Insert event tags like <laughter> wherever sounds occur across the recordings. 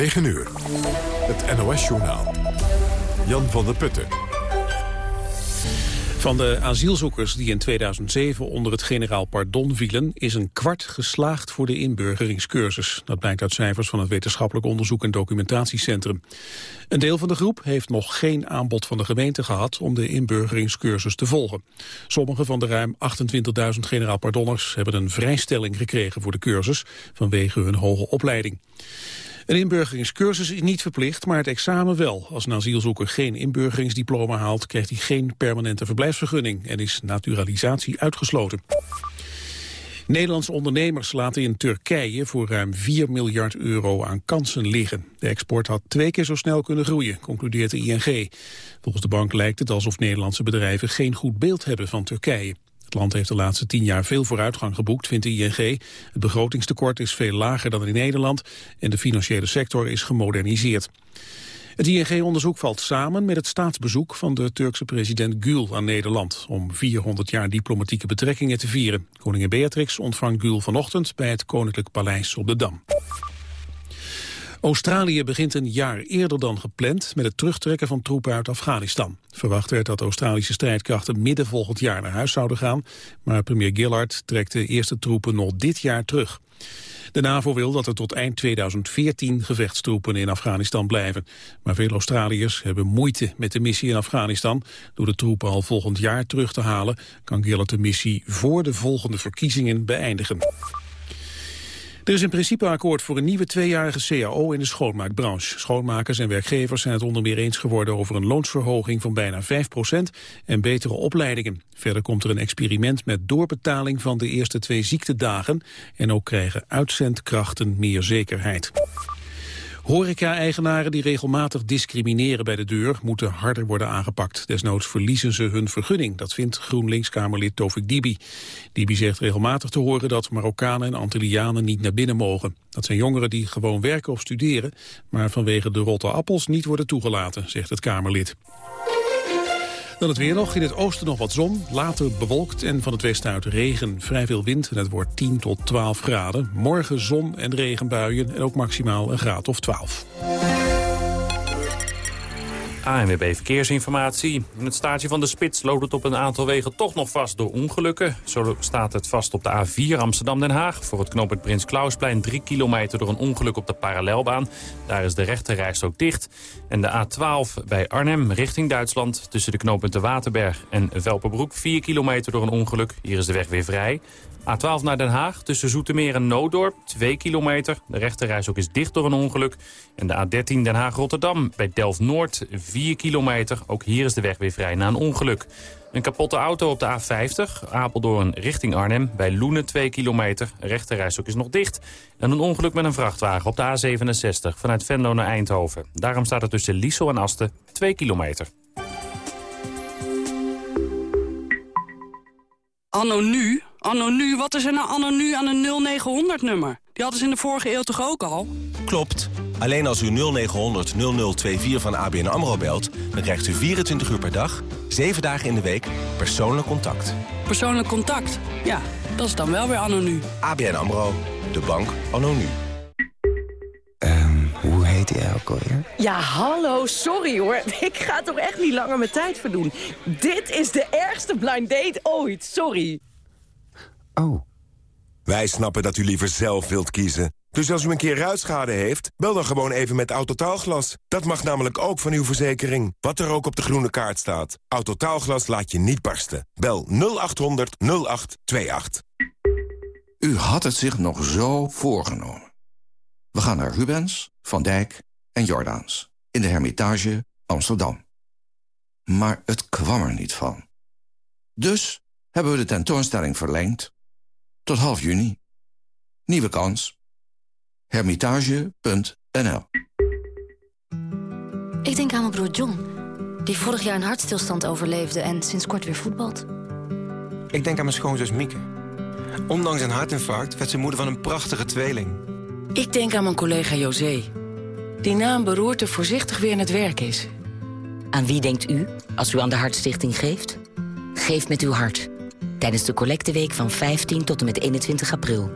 9 uur. Het NOS-journaal. Jan van der Putten. Van de asielzoekers die in 2007 onder het generaal pardon vielen... is een kwart geslaagd voor de inburgeringscursus. Dat blijkt uit cijfers van het Wetenschappelijk Onderzoek en Documentatiecentrum. Een deel van de groep heeft nog geen aanbod van de gemeente gehad... om de inburgeringscursus te volgen. Sommige van de ruim 28.000 generaal pardonners... hebben een vrijstelling gekregen voor de cursus... vanwege hun hoge opleiding. Een inburgeringscursus is niet verplicht, maar het examen wel. Als een asielzoeker geen inburgeringsdiploma haalt... krijgt hij geen permanente verblijfsvergunning... en is naturalisatie uitgesloten. Nederlandse ondernemers laten in Turkije voor ruim 4 miljard euro aan kansen liggen. De export had twee keer zo snel kunnen groeien, concludeert de ING. Volgens de bank lijkt het alsof Nederlandse bedrijven geen goed beeld hebben van Turkije. Het land heeft de laatste tien jaar veel vooruitgang geboekt, vindt de ING. Het begrotingstekort is veel lager dan in Nederland en de financiële sector is gemoderniseerd. Het ING-onderzoek valt samen met het staatsbezoek van de Turkse president Gül aan Nederland om 400 jaar diplomatieke betrekkingen te vieren. Koningin Beatrix ontvangt Gül vanochtend bij het Koninklijk Paleis op de Dam. Australië begint een jaar eerder dan gepland met het terugtrekken van troepen uit Afghanistan. Verwacht werd dat Australische strijdkrachten midden volgend jaar naar huis zouden gaan, maar premier Gillard trekt de eerste troepen nog dit jaar terug. De NAVO wil dat er tot eind 2014 gevechtstroepen in Afghanistan blijven. Maar veel Australiërs hebben moeite met de missie in Afghanistan. Door de troepen al volgend jaar terug te halen... kan Gillard de missie voor de volgende verkiezingen beëindigen. Er is in principe akkoord voor een nieuwe tweejarige CAO in de schoonmaakbranche. Schoonmakers en werkgevers zijn het onder meer eens geworden over een loonsverhoging van bijna 5% en betere opleidingen. Verder komt er een experiment met doorbetaling van de eerste twee ziektedagen en ook krijgen uitzendkrachten meer zekerheid. Horeca-eigenaren die regelmatig discrimineren bij de deur moeten harder worden aangepakt. Desnoods verliezen ze hun vergunning. Dat vindt GroenLinks-Kamerlid Tovik Dibi. Dibi zegt regelmatig te horen dat Marokkanen en Antillianen niet naar binnen mogen. Dat zijn jongeren die gewoon werken of studeren, maar vanwege de rotte appels niet worden toegelaten, zegt het Kamerlid. Dan het weer nog. In het oosten nog wat zon. Later bewolkt en van het westen uit regen. Vrij veel wind en het wordt 10 tot 12 graden. Morgen zon en regenbuien en ook maximaal een graad of 12. ANWB Verkeersinformatie. In het staatje van de Spits loopt het op een aantal wegen toch nog vast door ongelukken. Zo staat het vast op de A4 Amsterdam-Den Haag. Voor het knooppunt Prins Klausplein 3 kilometer door een ongeluk op de parallelbaan. Daar is de rechterrijstrook dicht. En de A12 bij Arnhem richting Duitsland tussen de knooppunten Waterberg en Velperbroek. 4 kilometer door een ongeluk. Hier is de weg weer vrij. A12 naar Den Haag tussen Zoetermeer en Noodorp, 2 kilometer. De rechterreis ook is dicht door een ongeluk. En de A13 Den Haag-Rotterdam bij Delft-Noord, 4 kilometer. Ook hier is de weg weer vrij na een ongeluk. Een kapotte auto op de A50, Apeldoorn richting Arnhem. Bij Loenen 2 kilometer, de rechterreis ook is nog dicht. En een ongeluk met een vrachtwagen op de A67 vanuit Venlo naar Eindhoven. Daarom staat er tussen Liesel en Asten 2 kilometer. Anno nu Anno nu, wat is er nou anno nu aan een 0900-nummer? Die hadden ze in de vorige eeuw toch ook al? Klopt. Alleen als u 0900 0024 van ABN AMRO belt... dan krijgt u 24 uur per dag, 7 dagen in de week, persoonlijk contact. Persoonlijk contact? Ja, dat is dan wel weer anno nu. ABN AMRO, de bank anno nu. Um, hoe heet hij ook alweer? Ja, hallo, sorry hoor. <laughs> Ik ga toch echt niet langer mijn tijd verdoen. Dit is de ergste blind date ooit, sorry. Oh. Wij snappen dat u liever zelf wilt kiezen. Dus als u een keer ruitschade heeft, bel dan gewoon even met Autotaalglas. Dat mag namelijk ook van uw verzekering. Wat er ook op de groene kaart staat. Autotaalglas laat je niet barsten. Bel 0800 0828. U had het zich nog zo voorgenomen. We gaan naar Rubens, Van Dijk en Jordaans. In de Hermitage Amsterdam. Maar het kwam er niet van. Dus hebben we de tentoonstelling verlengd tot half juni. Nieuwe kans. Hermitage.nl Ik denk aan mijn broer John, die vorig jaar een hartstilstand overleefde... en sinds kort weer voetbalt. Ik denk aan mijn schoonzus Mieke. Ondanks een hartinfarct werd ze moeder van een prachtige tweeling. Ik denk aan mijn collega José, die na een beroerte voorzichtig weer in het werk is. Aan wie denkt u als u aan de Hartstichting geeft? Geef met uw hart tijdens de collecteweek van 15 tot en met 21 april.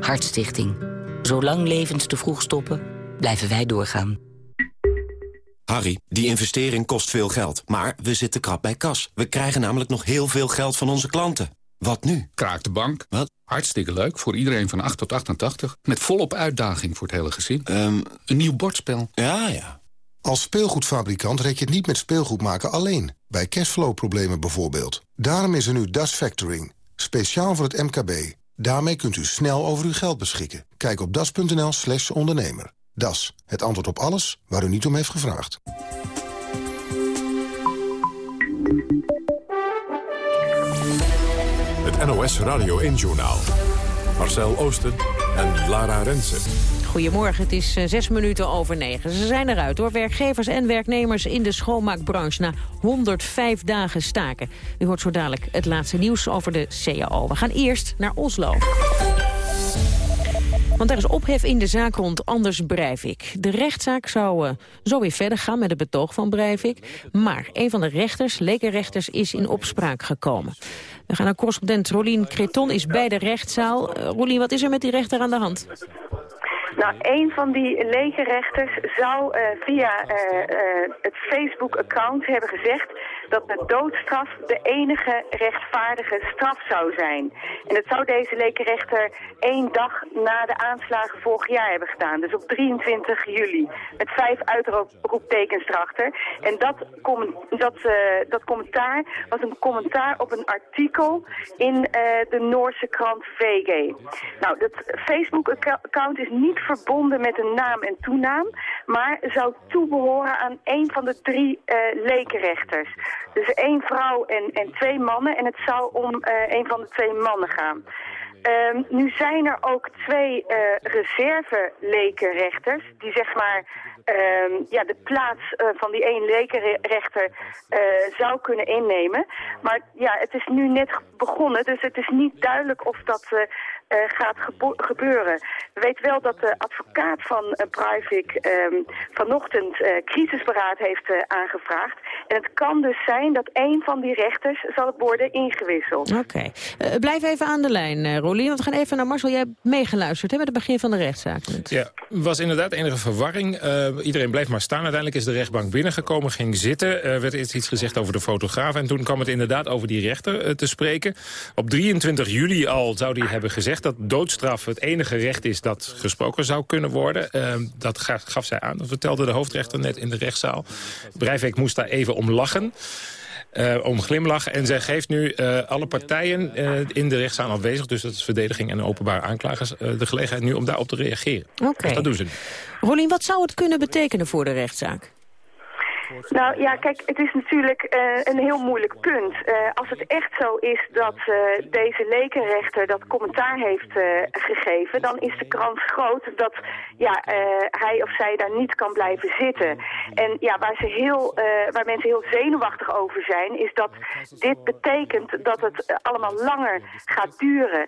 Hartstichting. Zolang levens te vroeg stoppen, blijven wij doorgaan. Harry, die investering kost veel geld, maar we zitten krap bij kas. We krijgen namelijk nog heel veel geld van onze klanten. Wat nu? Kraak de bank. Wat? Hartstikke leuk, voor iedereen van 8 tot 88. Met volop uitdaging voor het hele gezin. Um, een nieuw bordspel. Ja, ja. Als speelgoedfabrikant red je het niet met speelgoed maken alleen. Bij cashflow-problemen bijvoorbeeld. Daarom is er nu Das Factoring. Speciaal voor het MKB. Daarmee kunt u snel over uw geld beschikken. Kijk op das.nl slash ondernemer. Das, het antwoord op alles waar u niet om heeft gevraagd. Het NOS Radio 1-journaal. Marcel Oosten en Lara Rensen. Goedemorgen, het is uh, zes minuten over negen. Ze zijn eruit hoor, werkgevers en werknemers in de schoonmaakbranche... na 105 dagen staken. U hoort zo dadelijk het laatste nieuws over de CAO. We gaan eerst naar Oslo. Want er is ophef in de zaak rond Anders Breivik. De rechtszaak zou uh, zo weer verder gaan met het betoog van Breivik. Maar een van de rechters, lekenrechters, is in opspraak gekomen. We gaan naar correspondent Rolien Creton, is bij de rechtszaal. Uh, Rolien, wat is er met die rechter aan de hand? Nou, een van die legerrechters zou uh, via uh, uh, het Facebook-account hebben gezegd dat de doodstraf de enige rechtvaardige straf zou zijn. En dat zou deze lekenrechter één dag na de aanslagen vorig jaar hebben gedaan. Dus op 23 juli. Met vijf uitroeptekens erachter. En dat, dat, dat commentaar was een commentaar op een artikel in de Noorse krant VG. Nou, dat Facebook-account is niet verbonden met een naam en toenaam, maar zou toebehoren aan een van de drie uh, lekenrechters. Dus één vrouw en, en twee mannen en het zou om een van de twee mannen gaan. Um, nu zijn er ook twee uh, reserve-lekenrechters die zeg maar um, ja, de plaats uh, van die één lekenrechter uh, zou kunnen innemen. Maar ja, het is nu net begonnen, dus het is niet duidelijk of dat uh, gaat gebeuren. We weten wel dat de advocaat van uh, Breivik um, vanochtend uh, crisisberaad heeft uh, aangevraagd. En het kan dus zijn dat één van die rechters zal worden ingewisseld. Oké. Okay. blijf even aan de lijn, Rolien. Want we gaan even naar Marcel. Jij hebt meegeluisterd hè, met het begin van de rechtszaak. Ja, was inderdaad enige verwarring. Iedereen bleef maar staan. Uiteindelijk is de rechtbank binnengekomen, ging zitten. Er werd eerst iets gezegd over de fotograaf. En toen kwam het inderdaad over die rechter te spreken. Op 23 juli al zou die hebben gezegd dat doodstraf het enige recht is dat gesproken zou kunnen worden. Dat gaf, gaf zij aan. Dat vertelde de hoofdrechter net in de rechtszaal. Breivik moest daar even om lachen. Uh, om glimlachen. En zij geeft nu uh, alle partijen uh, in de rechtszaal aanwezig... dus dat is verdediging en openbare aanklagers... de gelegenheid nu om daarop te reageren. Oké. Okay. Dus dat doen ze nu. Rolien, wat zou het kunnen betekenen voor de rechtszaak? Nou ja, kijk, het is natuurlijk uh, een heel moeilijk punt. Uh, als het echt zo is dat uh, deze lekenrechter dat commentaar heeft gegeven... dan is de kans groot dat ja, hij of zij daar niet kan blijven zitten. En ja, waar, ze heel, waar mensen heel zenuwachtig over zijn... is dat dit betekent dat het allemaal langer gaat duren.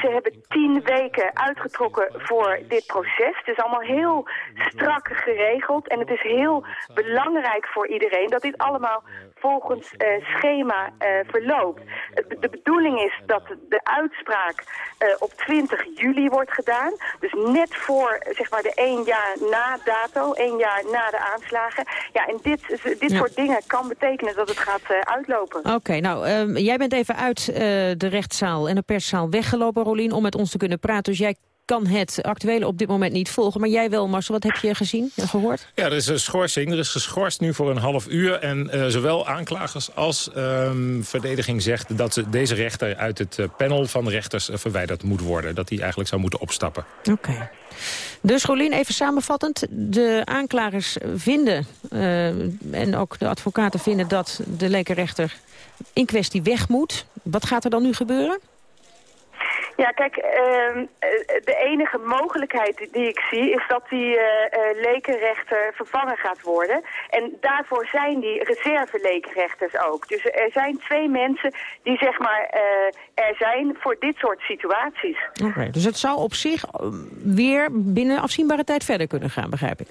ze hebben tien weken uitgetrokken voor dit proces. Het is allemaal heel strak geregeld en het is heel belangrijk belangrijk voor iedereen dat dit allemaal volgens uh, schema uh, verloopt. De bedoeling is dat de uitspraak uh, op 20 juli wordt gedaan. Dus net voor zeg maar de één jaar na dato, één jaar na de aanslagen. Ja, en dit, dit ja. soort dingen kan betekenen dat het gaat uitlopen. Oké, okay, nou, jij bent even uit de rechtszaal en de perszaal weggelopen, Rolien, om met ons te kunnen praten. Dus jij kan het actuele op dit moment niet volgen. Maar jij wel, Marcel, wat heb je gezien en gehoord? Ja, er is een schorsing. Er is geschorst nu voor een half uur. En uh, zowel aanklagers als um, verdediging zegt dat ze deze rechter uit het uh, panel van rechters uh, verwijderd moet worden. Dat hij eigenlijk zou moeten opstappen. Oké. Okay. Dus Rolien, even samenvattend. De aanklagers vinden, en ook de advocaten vinden dat de lekenrechter in kwestie weg moet. Wat gaat er dan nu gebeuren? Ja, kijk, uh, de enige mogelijkheid die ik zie is dat die uh, lekenrechter vervangen gaat worden. En daarvoor zijn die reserve-lekenrechters ook. Dus er zijn twee mensen die zeg maar er zijn voor dit soort situaties. Oké, dus het zou op zich weer binnen afzienbare tijd verder kunnen gaan, begrijp ik?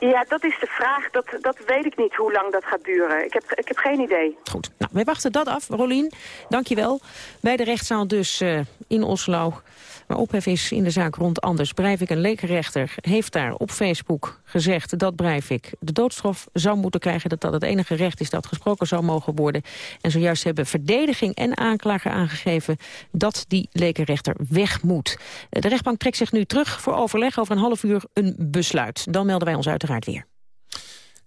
Ja, dat is de vraag. Dat, dat weet ik niet hoe lang dat gaat duren. Ik heb, ik heb geen idee. Goed. Nou, wij wachten dat af. Rolien, dankjewel. Bij de rechtszaal dus uh, in Oslo. Maar ophef is in de zaak rond Anders Breivik. Een lekenrechter heeft daar op Facebook gezegd dat Breivik de doodstraf zou moeten krijgen. Dat dat het enige recht is dat gesproken zou mogen worden. En zojuist hebben verdediging en aanklager aangegeven dat die lekenrechter weg moet. De rechtbank trekt zich nu terug voor overleg over een half uur een besluit. Dan melden wij ons uiteraard weer.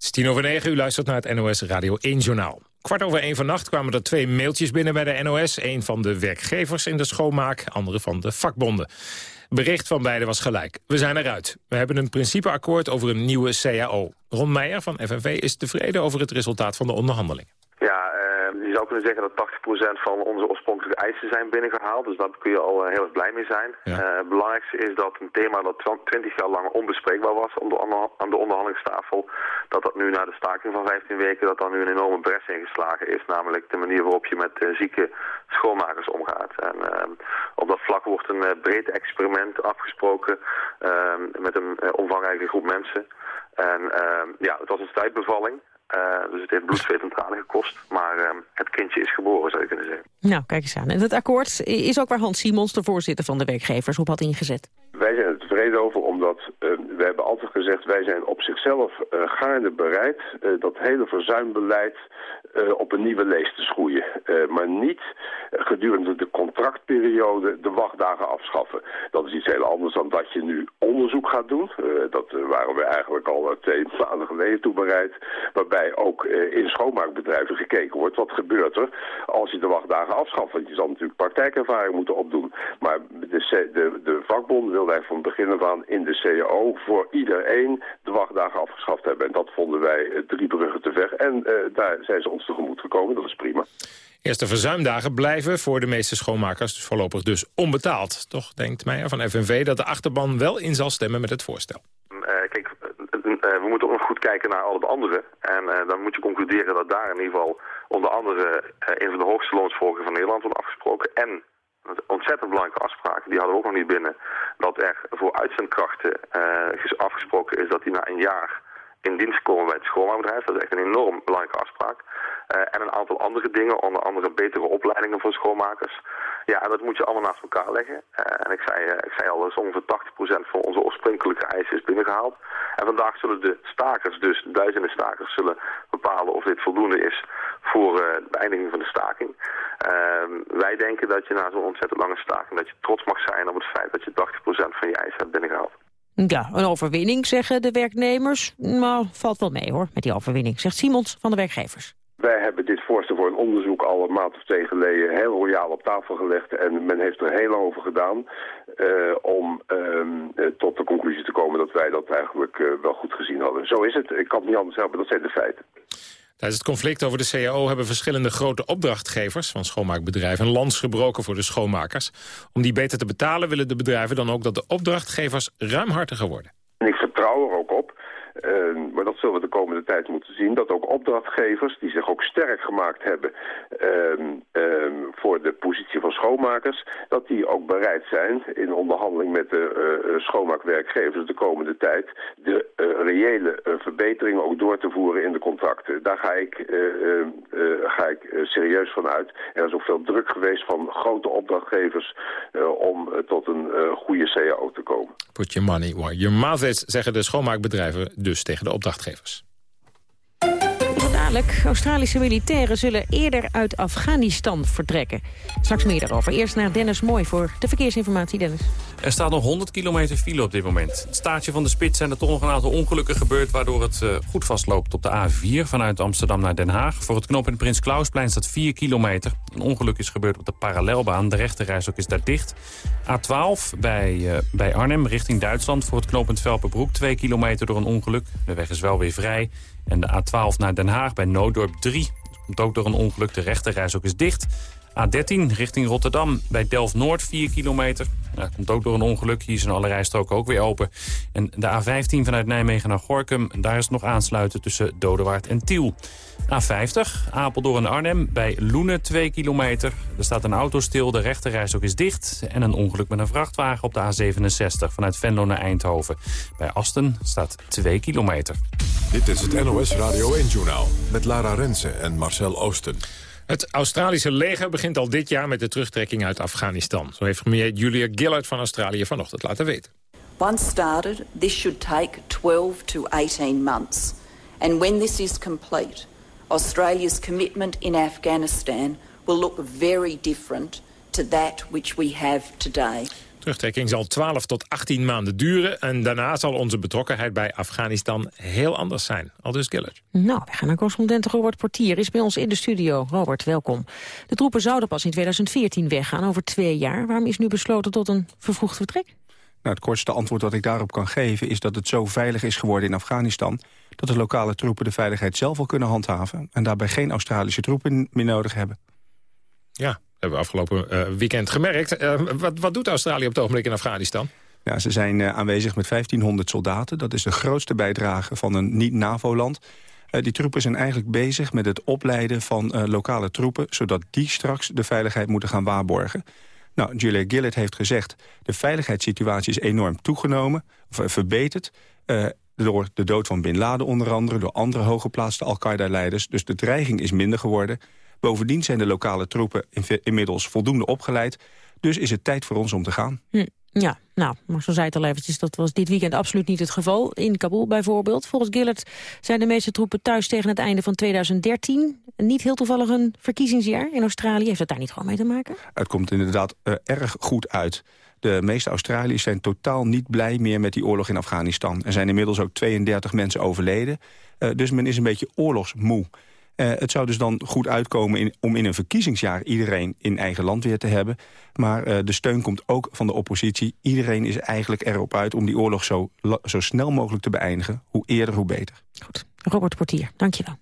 Het is tien over negen, u luistert naar het NOS Radio 1 Journaal. Kwart over één vannacht kwamen er twee mailtjes binnen bij de NOS. Eén van de werkgevers in de schoonmaak, andere van de vakbonden. Bericht van beide was gelijk. We zijn eruit. We hebben een principeakkoord over een nieuwe CAO. Ron Meijer van FNV is tevreden over het resultaat van de onderhandelingen. Ja, je zou kunnen zeggen dat 80% van onze oorspronkelijke eisen zijn binnengehaald. Dus daar kun je al uh, heel erg blij mee zijn. Ja. Uh, het belangrijkste is dat een thema dat 20 jaar lang onbespreekbaar was aan de, aan de onderhandelingstafel, dat dat nu na de staking van 15 weken, dat daar nu een enorme bres ingeslagen is. Namelijk de manier waarop je met zieke schoonmakers omgaat. En op dat vlak wordt een breed experiment afgesproken met een omvangrijke groep mensen. En ja, het was een strijdbevalling. Uh, dus het heeft bloed, zweet en tranen gekost. Maar uh, het kindje is geboren, zou je kunnen zeggen. Nou, kijk eens aan. En het akkoord is ook waar Hans Simons, de voorzitter van de werkgevers, op had ingezet. Wij zijn er tevreden over, omdat uh, we hebben altijd gezegd... wij zijn op zichzelf gaarne bereid dat hele verzuimbeleid op een nieuwe lees te schoeien. maar niet gedurende de contractperiode de wachtdagen afschaffen. Dat is iets heel anders dan dat je nu onderzoek gaat doen. dat waren we eigenlijk al twee <laughs> maanden geleden toe bereid. Waarbij ook in schoonmaakbedrijven gekeken wordt... wat gebeurt er als je de wachtdagen afschaft. Want je zal natuurlijk praktijkervaring moeten opdoen. Maar de, de, de vakbond wil wij van begin af aan in de CAO... voor iedereen de wachtdagen afgeschaft hebben. En dat vonden wij drie bruggen te ver. En daar zijn ze ons tegemoet gekomen. Dat is prima. Eerste verzuimdagen blijven voor de meeste schoonmakers dus voorlopig dus onbetaald. Toch denkt Meijer van FNV dat de achterban wel in zal stemmen met het voorstel. Uh, kijk, we moeten ook nog goed kijken naar al het andere. En uh, dan moet je concluderen dat daar in ieder geval onder andere uh, een van de hoogste loonsvolgen van Nederland wordt afgesproken. En een ontzettend belangrijke afspraak, die hadden we ook nog niet binnen, dat er voor uitzendkrachten afgesproken is dat die na een jaar in dienst komen bij het schoonmaakbedrijf. Dat is echt een enorm belangrijke afspraak. Uh, en een aantal andere dingen, onder andere betere opleidingen voor schoonmakers. Ja, en dat moet je allemaal naast elkaar leggen. Uh, en ik zei, uh, ik zei al, dat ongeveer 80% van onze oorspronkelijke eisen is binnengehaald. En vandaag zullen de stakers, dus duizenden stakers, zullen bepalen of dit voldoende is voor de beëindiging van de staking. Ehm, wij denken dat je na zo'n ontzettend lange staking, dat je trots mag zijn op het feit dat je 80% van je eisen hebt binnengehaald. Ja, een overwinning, zeggen de werknemers. Nou, valt wel mee hoor, met die overwinning, zegt Simons van de werkgevers. Wij hebben dit voorstel voor een onderzoek al een maand of twee geleden heel royaal op tafel gelegd. En men heeft er heel over gedaan uh, om uh, tot de conclusie te komen dat wij dat eigenlijk uh, wel goed gezien hadden. Zo is het. Ik kan het niet anders hebben, dat zijn de feiten. Tijdens het conflict over de CAO hebben verschillende grote opdrachtgevers van schoonmaakbedrijven een lans gebroken voor de schoonmakers. Om die beter te betalen willen de bedrijven dan ook dat de opdrachtgevers ruimhartiger worden. Ik vertrouw er ook op Uh, maar dat zullen we de komende tijd moeten zien. Dat ook opdrachtgevers, die zich ook sterk gemaakt hebben uh, uh, voor de positie van schoonmakers, dat die ook bereid zijn in onderhandeling met de schoonmaakwerkgevers de komende tijd de reële verbeteringen ook door te voeren in de contracten. Daar ga ik, ga ik serieus van uit. Er is ook veel druk geweest van grote opdrachtgevers om tot een goede CAO te komen. Put your money where your mouth is, zeggen de schoonmaakbedrijven dus tegen de opdrachtgevers. Australische militairen zullen eerder uit Afghanistan vertrekken. Straks meer daarover. Eerst naar Dennis Mooi voor de verkeersinformatie, Dennis. Er staat nog 100 kilometer file op dit moment. Het staartje van de spits zijn er toch nog een aantal ongelukken gebeurd... waardoor het uh, goed vastloopt op de A4 vanuit Amsterdam naar Den Haag. Voor het knooppunt Prins Klausplein staat 4 kilometer. Een ongeluk is gebeurd op de parallelbaan. De rechterrijstok is daar dicht. A12 bij, uh, bij Arnhem richting Duitsland voor het knooppunt Velpenbroek. 2 kilometer door een ongeluk. De weg is wel weer vrij. En de A12 naar Den Haag bij Nooddorp 3. Dat komt ook door een ongeluk. De rechterrijstok is dicht. A13 richting Rotterdam bij Delft-Noord 4 kilometer. Dat komt ook door een ongeluk. Hier zijn alle rijstroken ook weer open. En de A15 vanuit Nijmegen naar Gorkum. Daar is het nog aansluiten tussen Dodewaard en Tiel. A50, Apeldoorn en Arnhem, bij Loenen 2 kilometer. Er staat een auto stil, de rechterrijstok is dicht. En een ongeluk met een vrachtwagen op de A67 vanuit Venlo naar Eindhoven. Bij Asten staat 2 kilometer. Dit is het NOS Radio 1-journaal met Lara Rensen en Marcel Oosten. Het Australische leger begint al dit jaar met de terugtrekking uit Afghanistan. Zo heeft premier Julia Gillard van Australië vanochtend laten weten. Once started, this should take 12 to 18 months. And when this is complete, Australia's commitment in Afghanistan will look very different to that which we have today. Terugtrekking zal 12 tot 18 maanden duren... en daarna zal onze betrokkenheid bij Afghanistan heel anders zijn. Aldus Gillard. Nou, we gaan naar correspondent Robert Portier. Is bij ons in de studio. Robert, welkom. De troepen zouden pas in 2014 weggaan, over twee jaar. Waarom is nu besloten tot een vervroegd vertrek? Nou, het kortste antwoord dat ik daarop kan geven... is dat het zo veilig is geworden in Afghanistan... dat de lokale troepen de veiligheid zelf al kunnen handhaven... en daarbij geen Australische troepen meer nodig hebben. Ja, hebben we afgelopen uh, weekend gemerkt. Uh, wat, wat doet Australië op het ogenblik in Afghanistan? Ja, ze zijn uh, aanwezig met 1500 soldaten. Dat is de grootste bijdrage van een niet-NAVO-land. die troepen zijn eigenlijk bezig met het opleiden van lokale troepen... zodat die straks de veiligheid moeten gaan waarborgen. Nou, Julia Gillard heeft gezegd... de veiligheidssituatie is enorm toegenomen, of verbeterd... door de dood van Bin Laden onder andere... door andere hooggeplaatste Al-Qaeda-leiders. Dus de dreiging is minder geworden... Bovendien zijn de lokale troepen inmiddels voldoende opgeleid. Dus is het tijd voor ons om te gaan. Hm. Ja, nou, maar zo zei het al eventjes, dat was dit weekend absoluut niet het geval. In Kabul bijvoorbeeld. Volgens Gillard zijn de meeste troepen thuis tegen het einde van 2013. Niet heel toevallig een verkiezingsjaar in Australië. Heeft dat daar niet gewoon mee te maken? Het komt inderdaad uh, erg goed uit. De meeste Australiërs zijn totaal niet blij meer met die oorlog in Afghanistan. Er zijn inmiddels ook 32 mensen overleden. Uh, dus men is een beetje oorlogsmoe. Uh, het zou dus dan goed uitkomen om in een verkiezingsjaar iedereen in eigen land weer te hebben. Maar uh, de steun komt ook van de oppositie. Iedereen is eigenlijk erop uit om die oorlog zo, zo snel mogelijk te beëindigen. Hoe eerder, hoe beter. Goed. Robert Portier, dankjewel.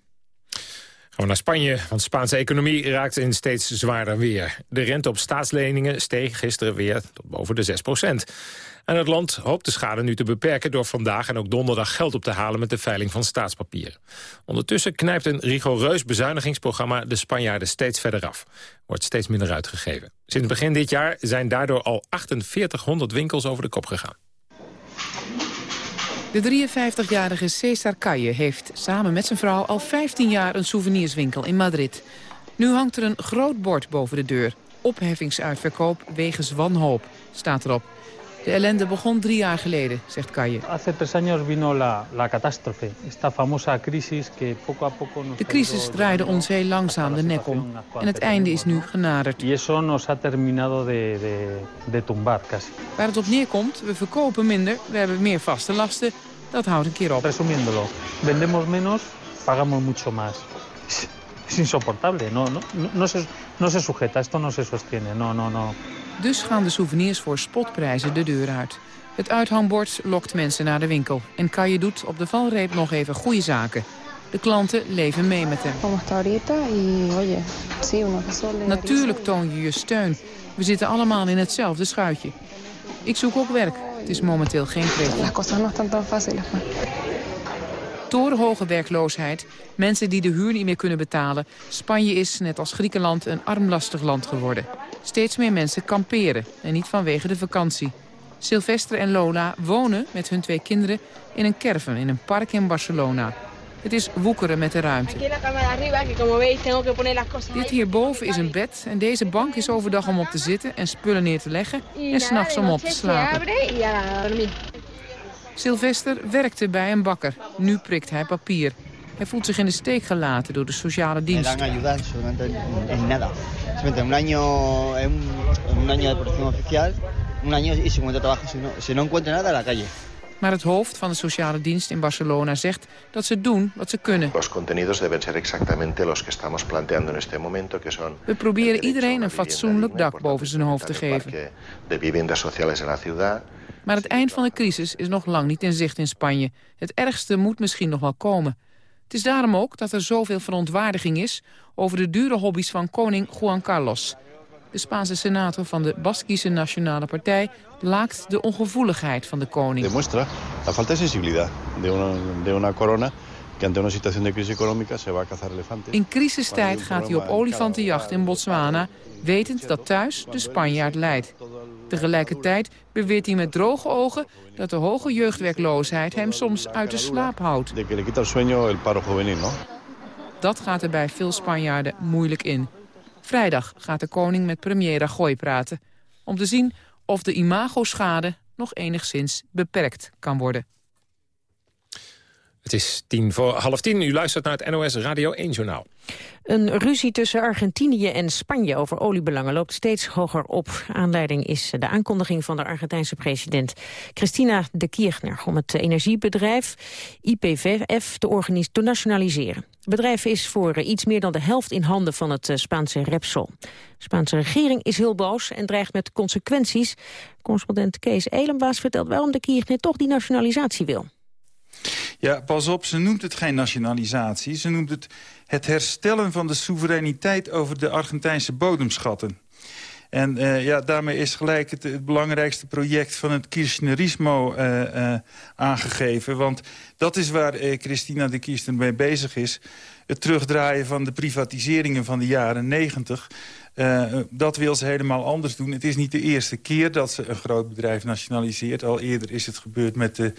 Naar Spanje, want de Spaanse economie raakt in steeds zwaarder weer. De rente op staatsleningen steeg gisteren weer tot boven de 6 procent. En het land hoopt de schade nu te beperken door vandaag en ook donderdag geld op te halen met de veiling van staatspapieren. Ondertussen knijpt een rigoureus bezuinigingsprogramma de Spanjaarden steeds verder af. Wordt steeds minder uitgegeven. Sinds begin dit jaar zijn daardoor al 4800 winkels over de kop gegaan. De 53-jarige Cesar Calle heeft samen met zijn vrouw al 15 jaar een souvenirswinkel in Madrid. Nu hangt er een groot bord boven de deur. Opheffingsuitverkoop wegens wanhoop, staat erop. De ellende begon drie jaar geleden, zegt poco de crisis draaide ons heel langzaam de nek om en het einde is nu genaderd. Waar het op neerkomt, we verkopen minder, we hebben meer vaste lasten, dat houdt een keer op. Resumiéndolo, vendemos menos, pagamos mucho más. Es insoportable, no, no, no, se, no se sujeta, esto no se sostiene, no, no, no. Dus gaan de souvenirs voor spotprijzen de deur uit. Het uithangbord lokt mensen naar de winkel. En Kaje doet op de valreep nog even goede zaken. De klanten leven mee met hem. Natuurlijk toon je je steun. We zitten allemaal in hetzelfde schuitje. Ik zoek ook werk. Het is momenteel geen pretje. Torenhoge werkloosheid, mensen die de huur niet meer kunnen betalen. Spanje is, net als Griekenland, een armlastig land geworden. Steeds meer mensen kamperen en niet vanwege de vakantie. Sylvester en Lola wonen met hun twee kinderen in een caravan in een park in Barcelona. Het is woekeren met de ruimte. Dit hierboven is een bed en deze bank is overdag om op te zitten en spullen neer te leggen en s'nachts om op te slapen. Sylvester werkte bij een bakker. Nu prikt hij papier. Hij voelt zich in de steek gelaten door de sociale dienst. Un año, un año de protección oficial, un año y 50 trabajos. Si no encuentra nada, a la calle. Maar het hoofd van de sociale dienst in Barcelona zegt dat ze doen wat ze kunnen. Los contenidos deben ser exactamente los que estamos planteando en este momento, que son We proberen iedereen een fatsoenlijk dak boven zijn hoofd te geven. Maar het eind van de crisis is nog lang niet in zicht in Spanje. Het ergste moet misschien nog wel komen. Het is daarom ook dat er zoveel verontwaardiging is over de dure hobby's van koning Juan Carlos. De Spaanse senator van de Baskische Nationale Partij laakt de ongevoeligheid van de koning. Demuestra la falta de sensibilidad de una, de una corona. In crisistijd gaat hij op olifantenjacht in Botswana, wetend dat thuis de Spanjaard leidt. Tegelijkertijd beweert hij met droge ogen dat de hoge jeugdwerkloosheid hem soms uit de slaap houdt. Dat gaat er bij veel Spanjaarden moeilijk in. Vrijdag gaat de koning met premier Rajoy praten... om te zien of de imagoschade nog enigszins beperkt kan worden. Het is tien voor half tien. U luistert naar het NOS Radio 1-journaal. Een ruzie tussen Argentinië en Spanje over oliebelangen loopt steeds hoger op. Aanleiding is de aankondiging van de Argentijnse president Cristina de Kirchner... om het energiebedrijf IPVF te, nationaliseren. Het bedrijf is voor iets meer dan de helft in handen van het Spaanse Repsol. De Spaanse regering is heel boos en dreigt met consequenties. Correspondent Kees Elenbaas vertelt waarom de Kirchner toch die nationalisatie wil. Ja, pas op, ze noemt het geen nationalisatie. Ze noemt het het herstellen van de soevereiniteit over de Argentijnse bodemschatten. En uh, ja, daarmee is gelijk het, belangrijkste project van het Kirchnerismo uh, uh, aangegeven. Want dat is waar Christina de Kirchner mee bezig is. Het terugdraaien van de privatiseringen van de jaren negentig. dat wil ze helemaal anders doen. Het is niet de eerste keer dat ze een groot bedrijf nationaliseert. Al eerder is het gebeurd met de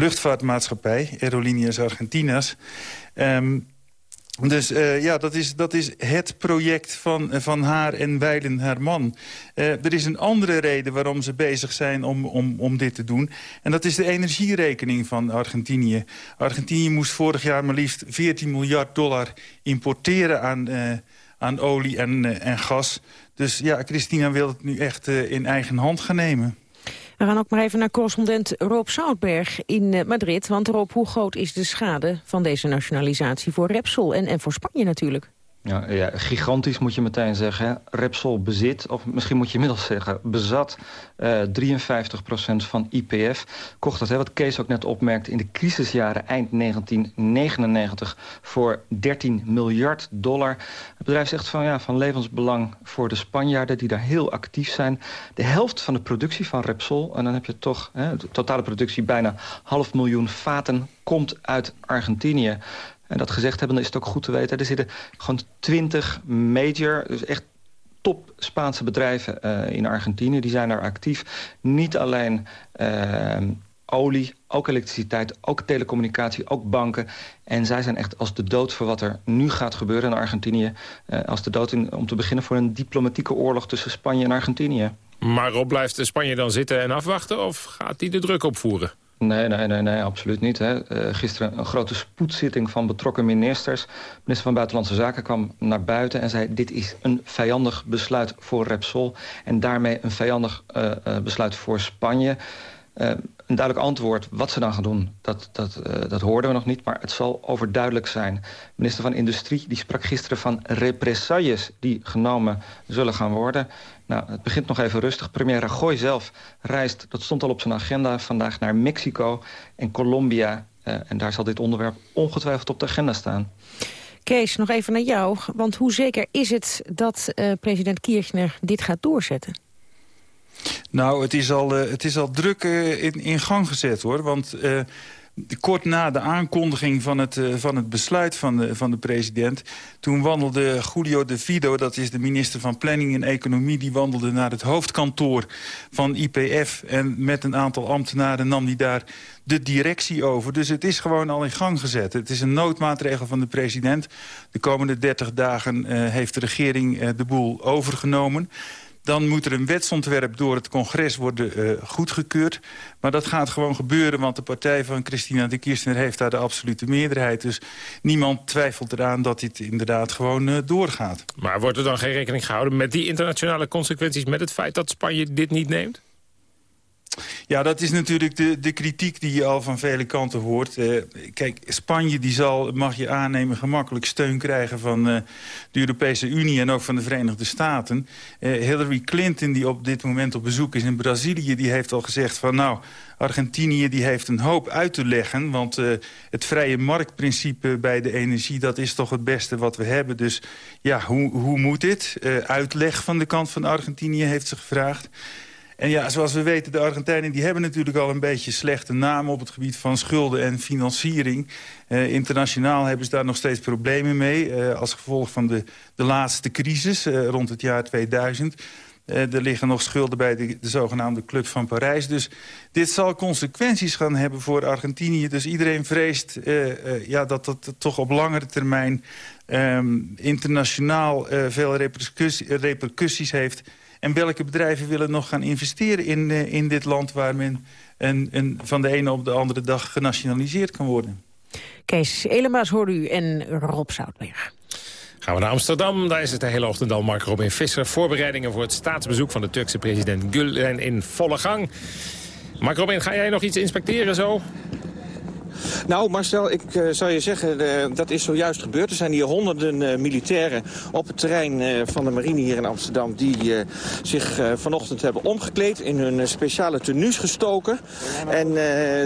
luchtvaartmaatschappij, Aerolíneas Argentinas. Um, dus uh, ja, dat is, dat is het project van, van haar en Weilen, haar man. Uh, er is een andere reden waarom ze bezig zijn om, om, om dit te doen. En dat is de energierekening van Argentinië. Argentinië moest vorig jaar maar liefst 14 miljard dollar importeren aan, uh, aan olie en, en gas. Dus ja, Christina wil het nu echt in eigen hand gaan nemen. We gaan ook maar even naar correspondent Rob Soutberg in eh, Madrid. Want Rob, hoe groot is de schade van deze nationalisatie voor Repsol en, en voor Spanje natuurlijk? Ja, ja, gigantisch moet je meteen zeggen. Repsol bezit, of misschien moet je inmiddels zeggen... bezat uh, 53% van IPF. Kocht dat, hè, wat Kees ook net opmerkte... in de crisisjaren eind 1999 voor 13 miljard dollar. Het bedrijf zegt van, ja, van levensbelang voor de Spanjaarden... die daar heel actief zijn. De helft van de productie van Repsol... en dan heb je toch hè, de totale productie bijna half miljoen vaten... komt uit Argentinië. En dat gezegd hebben, dan is het ook goed te weten. Er zitten gewoon twintig major, dus echt top Spaanse bedrijven uh, in Argentinië. Die zijn daar actief. Niet alleen uh, olie, ook elektriciteit, ook telecommunicatie, ook banken. En zij zijn echt als de dood voor wat er nu gaat gebeuren in Argentinië. Uh, als de dood in, om te beginnen voor een diplomatieke oorlog tussen Spanje en Argentinië. Maar op blijft Spanje dan zitten en afwachten of gaat hij de druk opvoeren? Nee, nee, nee, nee absoluut niet. Hè. Uh, gisteren een grote spoedzitting van betrokken ministers. Minister van Buitenlandse Zaken kwam naar buiten en zei... dit is een vijandig besluit voor Repsol... en daarmee een vijandig uh, uh, besluit voor Spanje. Een duidelijk antwoord wat ze dan gaan doen, dat, dat, dat hoorden we nog niet... maar het zal overduidelijk zijn. Minister van Industrie die sprak gisteren van represailles... die genomen zullen gaan worden... Nou, het begint nog even rustig. Premier Rajoy zelf reist, dat stond al op zijn agenda... vandaag naar Mexico en Colombia. Uh, en daar zal dit onderwerp ongetwijfeld op de agenda staan. Kees, nog even naar jou. Want hoe zeker is het dat uh, president Kirchner dit gaat doorzetten? Nou, het is al, uh, het is al druk in, in gang gezet, hoor. Want kort na de aankondiging van het, van het besluit van de, van de president... toen wandelde Julio de Vido, dat is de minister van Planning en Economie... die wandelde naar het hoofdkantoor van IPF... en met een aantal ambtenaren nam hij daar de directie over. Dus het is gewoon al in gang gezet. Het is een noodmaatregel van de president. De komende 30 dagen heeft de regering de boel overgenomen... Dan moet er een wetsontwerp door het congres worden uh, goedgekeurd. Maar dat gaat gewoon gebeuren, want de partij van Christina de Kirchner... heeft daar de absolute meerderheid. Dus niemand twijfelt eraan dat dit inderdaad gewoon uh, doorgaat. Maar wordt er dan geen rekening gehouden met die internationale consequenties... met het feit dat Spanje dit niet neemt? Ja, dat is natuurlijk de, de kritiek die je al van vele kanten hoort. Uh, kijk, Spanje die zal, mag je aannemen, gemakkelijk steun krijgen van uh, de Europese Unie en ook van de Verenigde Staten. Uh, Hillary Clinton, die op dit moment op bezoek is in Brazilië, die heeft al gezegd van nou, Argentinië die heeft een hoop uit te leggen. Want het vrije marktprincipe bij de energie, dat is toch het beste wat we hebben. Dus ja, hoe, hoe moet dit? uitleg van de kant van Argentinië heeft ze gevraagd. En ja, zoals we weten, de Argentijnen die hebben natuurlijk al een beetje slechte naam op het gebied van schulden en financiering. Uh, internationaal hebben ze daar nog steeds problemen mee. Uh, als gevolg van de, de laatste crisis uh, rond het jaar 2000. Uh, er liggen nog schulden bij de, de, zogenaamde Club van Parijs. Dus dit zal consequenties gaan hebben voor Argentinië. Dus iedereen vreest ja, dat dat toch op langere termijn... Um, internationaal veel repercussie, repercussies heeft. En welke bedrijven willen nog gaan investeren in, in dit land... waar men een, een, van de ene op de andere dag genationaliseerd kan worden? Kees Elemaas hoorde u en Rob Zoutberg. Gaan we naar Amsterdam. Daar is het de hele ochtend al Mark Robin Visser. Voorbereidingen voor het staatsbezoek van de Turkse president Gül in volle gang. Mark Robin, ga jij nog iets inspecteren zo? Nou, Marcel, ik uh, zou je zeggen, uh, dat is zojuist gebeurd. Er zijn hier honderden uh, militairen op het terrein van de marine hier in Amsterdam... die zich vanochtend hebben omgekleed, in hun speciale tenues gestoken. En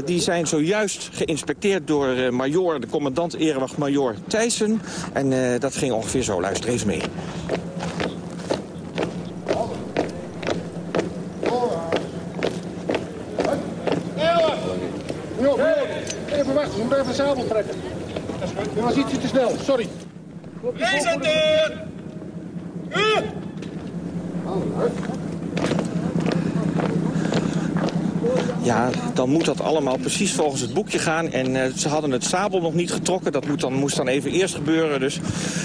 die zijn zojuist geïnspecteerd door major, de commandant erewacht major Thijssen. En dat ging ongeveer zo. Luister eens mee. Even wachten, we moeten even de sabel trekken. Dat was ietsje te snel, sorry. U! Ja, dan moet dat allemaal precies volgens het boekje gaan. En uh, ze hadden het sabel nog niet getrokken. Dat moet dan, moest dan even eerst gebeuren. Dus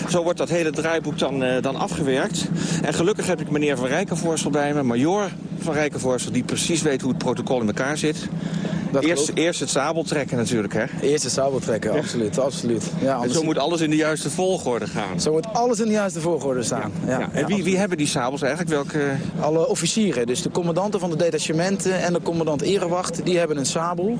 zo wordt dat hele draaiboek dan, uh, dan afgewerkt. En gelukkig heb ik meneer Van Rijkenvoorsel bij me. Major Van Rijkenvoorsel, die precies weet hoe het protocol in elkaar zit. Eerst, eerst, het sabel trekken natuurlijk, hè? Eerst het sabel trekken, absoluut. absoluut. Ja, en zo moet alles in de juiste volgorde gaan. Zo moet alles in de juiste volgorde staan. Ja. ja. En wie, wie hebben die sabels eigenlijk? Welke... Alle officieren, dus de commandanten van de detachementen en de commandant erewacht, die hebben een sabel.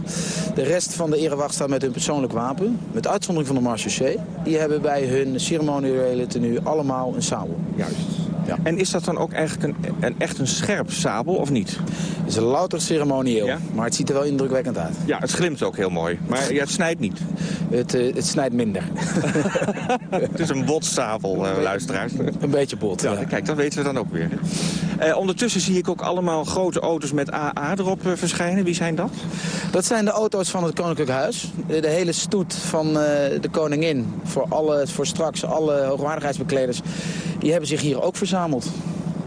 De rest van de erewacht staat met hun persoonlijk wapen. Met uitzondering van de marechaussee. Die hebben bij hun ceremoniële tenue allemaal een sabel. Juist. Ja. En is dat dan ook eigenlijk een, een, echt een scherp sabel, of niet? Het is een louter ceremonieel, ja? maar het ziet er wel indrukwekkend uit. Ja, het glimt ook heel mooi, maar ja, het snijdt niet. Het, uh, het snijdt minder. <laughs> het is een botsabel, uh, luisteraars. Een beetje bot, ja. Kijk, dat weten we dan ook weer. Uh, ondertussen zie ik ook allemaal grote auto's met AA erop verschijnen. Wie zijn dat? Dat zijn de auto's van het Koninklijk Huis. De hele stoet van de koningin, voor, alle, voor straks alle hoogwaardigheidsbekleders... die hebben zich hier ook verzameld.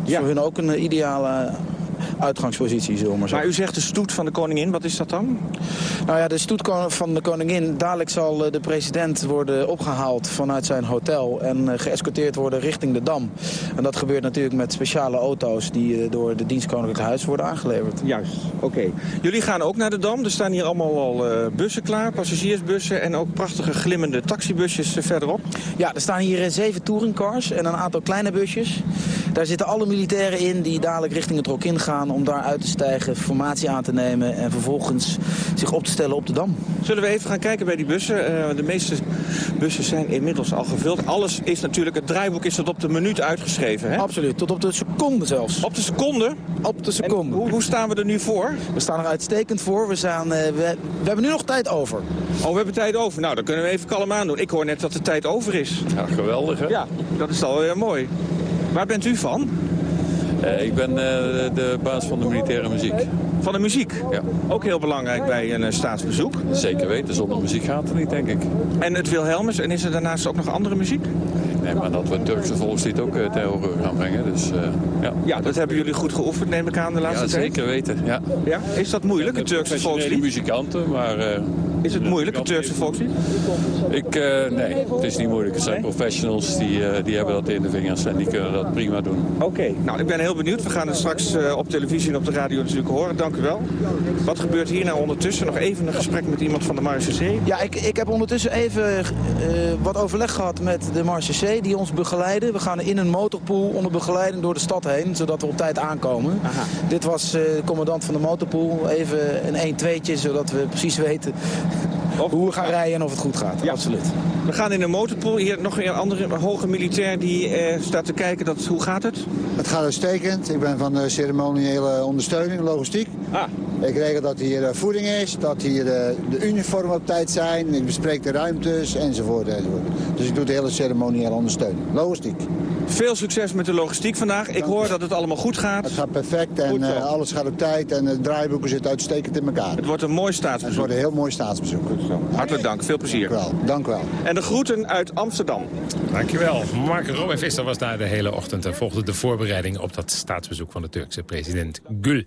Ja. Voor hun ook een ideale uitgangspositie, zullen we maar zeggen. Maar u zegt de stoet van de koningin, wat is dat dan? Nou ja, de stoet van de koningin, dadelijk zal de president worden opgehaald vanuit zijn hotel en geëscorteerd worden richting de Dam. En dat gebeurt natuurlijk met speciale auto's die door de dienst Koninklijk Huis worden aangeleverd. Juist, oké. Jullie gaan ook naar de Dam. Er staan hier allemaal al bussen klaar, passagiersbussen en ook prachtige glimmende taxibusjes verderop. Ja, er staan hier zeven touringcars en een aantal kleine busjes. Daar zitten alle militairen in die dadelijk richting het Rokin gaan om daar uit te stijgen, formatie aan te nemen en vervolgens zich op te stellen op de Dam. Zullen we even gaan kijken bij die bussen? Uh, de meeste bussen zijn inmiddels al gevuld. Alles is natuurlijk, het draaiboek is tot op de minuut uitgeschreven, hè? Absoluut, tot op de seconde zelfs. Op de seconde? Op de seconde. Hoe, hoe, staan we er nu voor? We staan er uitstekend voor. We, staan, uh, we, we, hebben nu nog tijd over. Oh, we hebben tijd over. Nou, dan kunnen we even kalm aan doen. Ik hoor net dat de tijd over is. Ja, geweldig, hè? Ja, dat is alweer mooi. Waar bent u van? Uh, ik ben uh, de baas van de militaire muziek. Van de muziek? Ja. Ook heel belangrijk bij een uh, staatsbezoek? Zeker weten, zonder muziek gaat het niet, denk ik. En het Wilhelmus, en is er daarnaast ook nog andere muziek? Nee, maar dat we Turkse volkslied ook ter horen gaan brengen, dus ja. Ja, dat hebben jullie goed geoefend, neem ik aan, de laatste ja, tijd? zeker weten, ja. ja. Is dat moeilijk, het Turkse volkslied? muzikanten, maar... is het moeilijk, het Turkse volkslied? Ik, nee, het is niet moeilijk. Het zijn nee? professionals, die, die hebben dat in de vingers en die kunnen dat prima doen. Oké, okay. nou, ik ben heel benieuwd. We gaan het straks uh, op televisie en op de radio natuurlijk horen. Dank u wel. Wat gebeurt hier nou ondertussen? Nog even een gesprek met iemand van de Marechaussee. Ja, ik, ik heb ondertussen even uh, wat overleg gehad met de Marechaussee die ons begeleiden. We gaan in een motorpool onder begeleiding door de stad heen, zodat we op tijd aankomen. Aha. Dit was uh, de commandant van de motorpool. Even een 1-2'tje, zodat we precies weten of, hoe we gaan rijden en of het goed gaat. Ja. Absoluut. We gaan in een motorpool. Hier nog een andere hoge militair die staat te kijken. Dat, hoe gaat het? Het gaat uitstekend. Ik ben van de ceremoniële ondersteuning, logistiek. Ah, Ik regel dat hier eh, voeding is, dat hier de, de uniformen op tijd zijn. Ik bespreek de ruimtes enzovoort, enzovoort. Dus ik doe de hele ceremoniële ondersteuning. Logistiek. Veel succes met de logistiek vandaag. Ik hoor dat het allemaal goed gaat. Het gaat perfect en uh, alles gaat op tijd en de draaiboeken zitten uitstekend in elkaar. Het wordt een mooi staatsbezoek. Het wordt een heel mooi staatsbezoek. Hartelijk dank, veel plezier. Dank u wel. Dank u wel. En de groeten uit Amsterdam. Dankjewel. Mark Robin Visser was daar de hele ochtend en volgde de voorbereiding op dat staatsbezoek van de Turkse president Gül.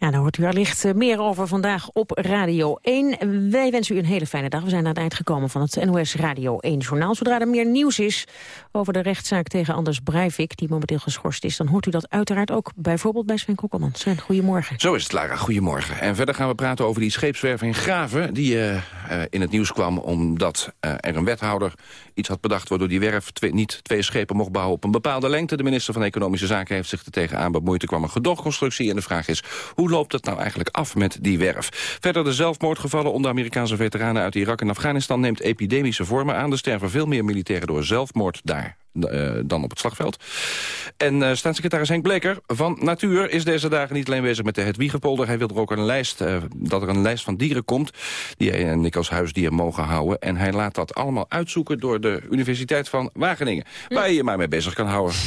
Ja, daar hoort u allicht eh, meer over vandaag op Radio 1. Wij wensen u een hele fijne dag. We zijn aan het eind gekomen van het NOS Radio 1-journaal. Zodra er meer nieuws is over de rechtszaak tegen Anders Breivik... die momenteel geschorst is, dan hoort u dat uiteraard ook... bijvoorbeeld bij Sven Kokkelman. Sven, goedemorgen. Zo is het, Lara. Goedemorgen. En verder gaan we praten over die scheepswerf in Graven... die uh, uh, in het nieuws kwam omdat er een wethouder iets had bedacht... waardoor die werf niet twee schepen mocht bouwen op een bepaalde lengte. De minister van Economische Zaken heeft zich er tegenaan bemoeid. Er kwam een gedoogconstructie en de vraag is... hoe hoe loopt het nou eigenlijk af met die werf? Verder de zelfmoordgevallen onder Amerikaanse veteranen uit Irak en Afghanistan... neemt epidemische vormen aan. Er sterven veel meer militairen door zelfmoord daar dan op het slagveld. En uh, staatssecretaris Henk Bleker van Natuur is deze dagen niet alleen bezig met de Hedwiegepolder. Hij wil er ook een lijst, uh, dat er een lijst van dieren komt die hij en ik als huisdier mogen houden. En hij laat dat allemaal uitzoeken door de Universiteit van Wageningen. Waar je je maar mee bezig kan houden. <laughs>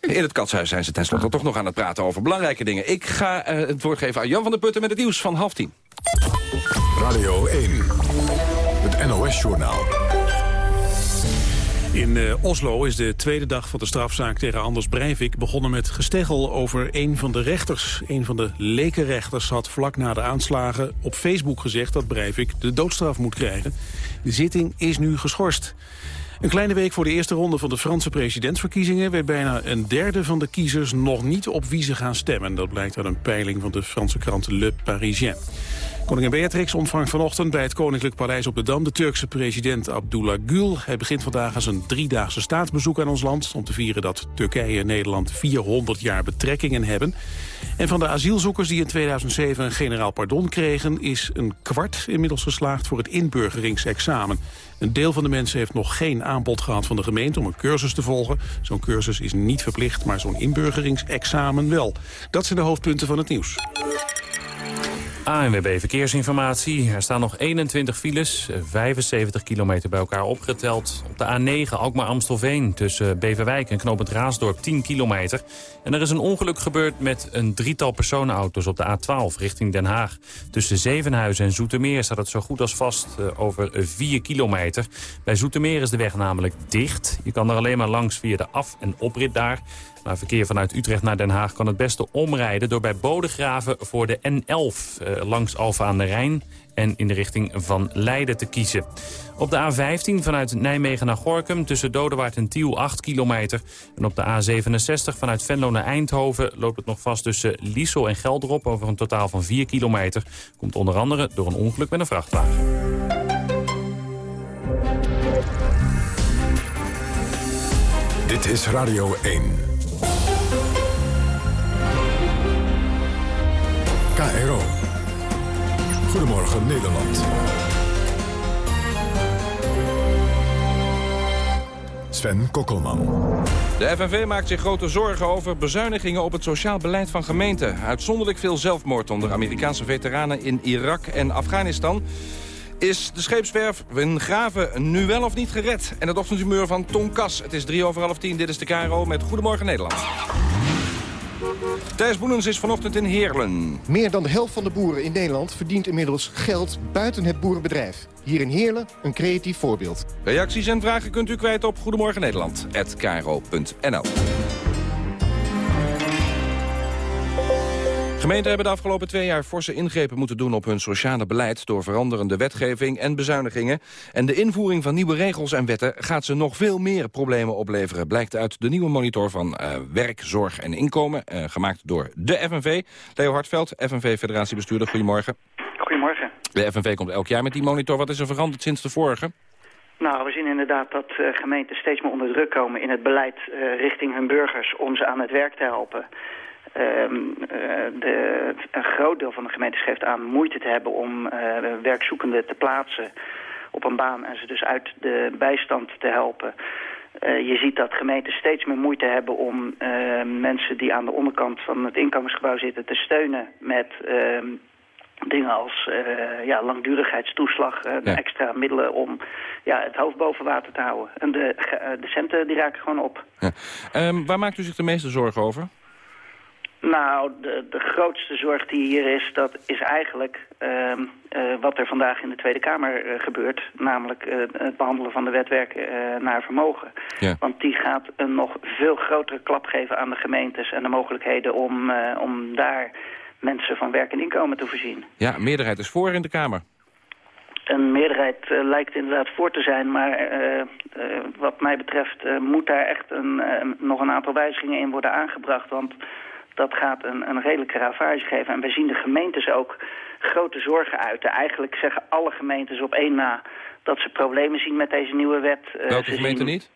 In het katshuis zijn ze tenslotte toch nog aan het praten over belangrijke dingen. Ik ga het woord geven aan Jan van der Putten met het nieuws van half tien. Radio 1, het NOS-journaal. In uh, Oslo is de tweede dag van de strafzaak tegen Anders Breivik begonnen met gesteggel over een van de rechters. Een van de lekenrechters had vlak na de aanslagen op Facebook gezegd dat Breivik de doodstraf moet krijgen. De zitting is nu geschorst. Een kleine week voor de eerste ronde van de Franse presidentsverkiezingen... weet bijna een derde van de kiezers nog niet op wie ze gaan stemmen. Dat blijkt uit een peiling van de Franse krant Le Parisien. Koningin Beatrix ontvangt vanochtend bij het Koninklijk Paleis op de Dam... de Turkse president Abdullah Gül. Hij begint vandaag als een driedaagse staatsbezoek aan ons land... om te vieren dat Turkije en Nederland 400 jaar betrekkingen hebben. En van de asielzoekers die in 2007 een generaal pardon kregen... is een kwart inmiddels geslaagd voor het inburgeringsexamen. Een deel van de mensen heeft nog geen aanbod gehad van de gemeente... om een cursus te volgen. Zo'n cursus is niet verplicht, maar zo'n inburgeringsexamen wel. Dat zijn de hoofdpunten van het nieuws. ANWB Verkeersinformatie. Er staan nog 21 files, 75 kilometer bij elkaar opgeteld. Op de A9 Alkmaar-Amstelveen tussen Beverwijk en Knopend Raasdorp 10 kilometer. En er is een ongeluk gebeurd met een drietal personenauto's op de A12 richting Den Haag. Tussen Zevenhuizen en Zoetermeer staat het zo goed als vast uh, over 4 kilometer. Bij Zoetermeer is de weg namelijk dicht. Je kan er alleen maar langs via de af- en oprit daar. Maar verkeer vanuit Utrecht naar Den Haag kan het beste omrijden... door bij Bodegraven voor de N11 eh, langs Alfa aan de Rijn en in de richting van Leiden te kiezen. Op de A15 vanuit Nijmegen naar Gorkum tussen Dodewaard en Tiel 8 kilometer. En op de A67 vanuit Venlo naar Eindhoven loopt het nog vast tussen Liesel en Gelderop over een totaal van 4 kilometer. Komt onder andere door een ongeluk met een vrachtwagen. Dit is Radio 1. KRO. Goedemorgen Nederland. Sven Kokkelman. De FNV maakt zich grote zorgen over bezuinigingen op het sociaal beleid van gemeenten. Uitzonderlijk veel zelfmoord onder Amerikaanse veteranen in Irak en Afghanistan. Is de scheepswerf Graven nu wel of niet gered? En het ochtendhumeur van Ton Kas. Het is drie over half tien. Dit is de KRO met Goedemorgen Nederland. Thijs Boenens is vanochtend in Heerlen. Meer dan de helft van de boeren in Nederland verdient inmiddels geld buiten het boerenbedrijf. Hier in Heerlen een creatief voorbeeld. Reacties en vragen kunt u kwijt op Goedemorgen Nederland@kro.nl. Gemeenten hebben de afgelopen twee jaar forse ingrepen moeten doen op hun sociale beleid door veranderende wetgeving en bezuinigingen. En de invoering van nieuwe regels en wetten gaat ze nog veel meer problemen opleveren, blijkt uit de nieuwe monitor van uh, werk, zorg en inkomen, uh, gemaakt door de FNV. Leo Hartveld, FNV Federatiebestuurder, goedemorgen. Goedemorgen. De FNV komt elk jaar met die monitor. Wat is er veranderd sinds de vorige? Nou, we zien inderdaad dat uh, gemeenten steeds meer onder druk komen in het beleid richting hun burgers om ze aan het werk te helpen. Um, uh, de, een groot deel van de gemeentes geeft aan moeite te hebben om uh, werkzoekenden te plaatsen op een baan en ze dus uit de bijstand te helpen. Uh, je ziet dat gemeenten steeds meer moeite hebben om mensen die aan de onderkant van het inkomensgebouw zitten te steunen met dingen als ja, langdurigheidstoeslag, extra middelen om ja, het hoofd boven water te houden. En de, de centen die raken gewoon op. Ja. Ehm, waar maakt u zich de meeste zorgen over? Nou, de, de grootste zorg die hier is, dat is eigenlijk uh, uh, wat er vandaag in de Tweede Kamer uh, gebeurt. Namelijk uh, het behandelen van de wet werken naar vermogen. Ja. Want die gaat een nog veel grotere klap geven aan de gemeentes en de mogelijkheden om, om daar mensen van werk en inkomen te voorzien. Ja, meerderheid is voor in de Kamer. Een meerderheid lijkt inderdaad voor te zijn, maar wat mij betreft moet daar echt een, nog een aantal wijzigingen in worden aangebracht. Want dat gaat een, een redelijke ravage geven. En wij zien de gemeentes ook grote zorgen uiten. Eigenlijk zeggen alle gemeentes op één na dat ze problemen zien met deze nieuwe wet. Uh, Welke gemeente niet?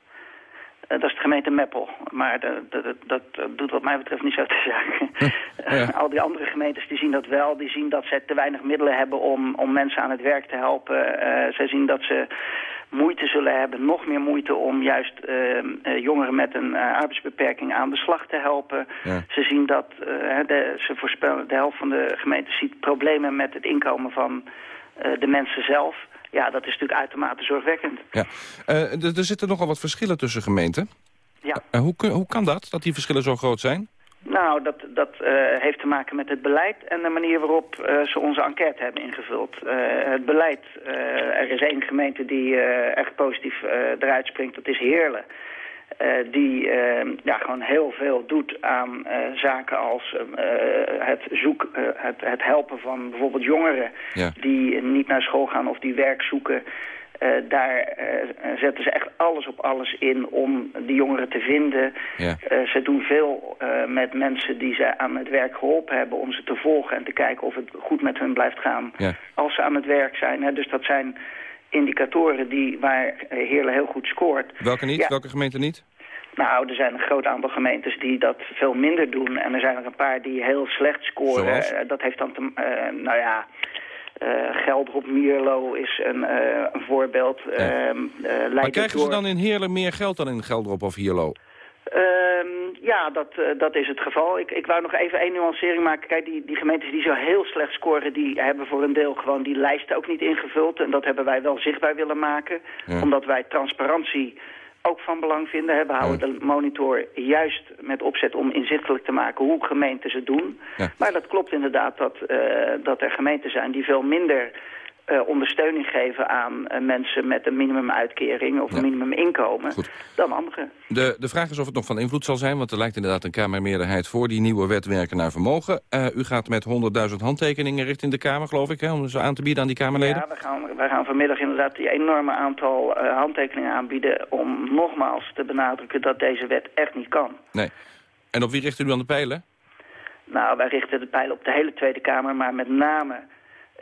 Uh, dat is de gemeente Meppel. Maar de, de, dat doet wat mij betreft niet zo te zaken. <laughs> Ja. <laughs> Al die andere gemeentes die zien dat wel. Die zien dat ze te weinig middelen hebben om, om mensen aan het werk te helpen. Uh, zij zien dat ze moeite zullen hebben, nog meer moeite om juist uh, jongeren met een uh, arbeidsbeperking aan de slag te helpen. Ze zien dat, de, ze voorspellen, de helft van de gemeenten ziet problemen met het inkomen van de mensen zelf. Ja, dat is natuurlijk uitermate zorgwekkend. Ja. er zitten nogal wat verschillen tussen gemeenten. Ja. hoe, hoe kan dat, dat die verschillen zo groot zijn? Nou, dat, dat uh, heeft te maken met het beleid en de manier waarop uh, ze onze enquête hebben ingevuld. Uh, het beleid, er is één gemeente die echt positief eruit springt, dat is Heerlen. die ja, gewoon heel veel doet aan zaken als het, zoek, het, het helpen van bijvoorbeeld jongeren... Ja. die niet naar school gaan of die werk zoeken... Uh, daar uh, zetten ze echt alles op alles in om die jongeren te vinden. Ja. Uh, ze doen veel met mensen die ze aan het werk geholpen hebben... om ze te volgen en te kijken of het goed met hun blijft gaan ja. als ze aan het werk zijn. Hè. Dus dat zijn indicatoren die, waar Heerlen heel goed scoort. Welke niet? Welke gemeente niet? Nou, er zijn een groot aantal gemeentes die dat veel minder doen. En er zijn er een paar die heel slecht scoren. dat heeft dan te... nou ja... Uh, Geldrop Mierlo is een, uh, een voorbeeld. Ja. Uh, maar krijgen ze dan in Heerlen meer geld dan in Geldrop of Mierlo? Ehm, ja, dat, dat is het geval. Ik, ik wou nog even één nuancering maken. Kijk, die, die gemeentes die zo heel slecht scoren... die hebben voor een deel gewoon die lijsten ook niet ingevuld. En dat hebben wij wel zichtbaar willen maken. Ja. Omdat wij transparantie ook van belang vinden. We houden de monitor juist met opzet om inzichtelijk te maken hoe gemeenten ze doen. Ja. Maar dat klopt inderdaad dat, uh, dat er gemeenten zijn die veel minder uh, ondersteuning geven aan uh, mensen met een minimumuitkering of een minimuminkomen dan anderen. De, de vraag is of het nog van invloed zal zijn, want er lijkt inderdaad een Kamermeerderheid voor die nieuwe wet werken naar vermogen. Uh, u gaat met 100.000 handtekeningen richting de Kamer, geloof ik, hè, om ze aan te bieden aan die Kamerleden? Ja, we gaan, wij gaan vanmiddag inderdaad die enorme aantal handtekeningen aanbieden om nogmaals te benadrukken dat deze wet echt niet kan. Nee. En op wie richt u aan de pijlen? Nou, wij richten de pijlen op de hele Tweede Kamer, maar met name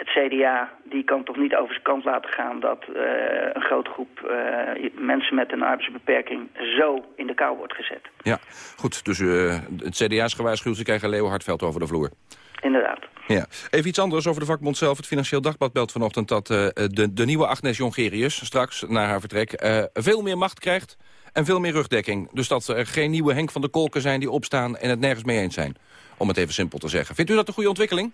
het CDA die kan toch niet over zijn kant laten gaan... dat uh, een grote groep uh, mensen met een arbeidsbeperking zo in de kou wordt gezet. Ja, goed. Dus uh, het CDA is gewaarschuwd, ze krijgen Leo Hartveld over de vloer. Inderdaad. Ja. Even iets anders over de vakbond zelf. Het Financieel Dagblad belt vanochtend dat de, de nieuwe Agnes Jongerius... straks, na haar vertrek, veel meer macht krijgt en veel meer rugdekking. Dus dat er geen nieuwe Henk van de Kolken zijn die opstaan en het nergens mee eens zijn. Om het even simpel te zeggen. Vindt u dat een goede ontwikkeling?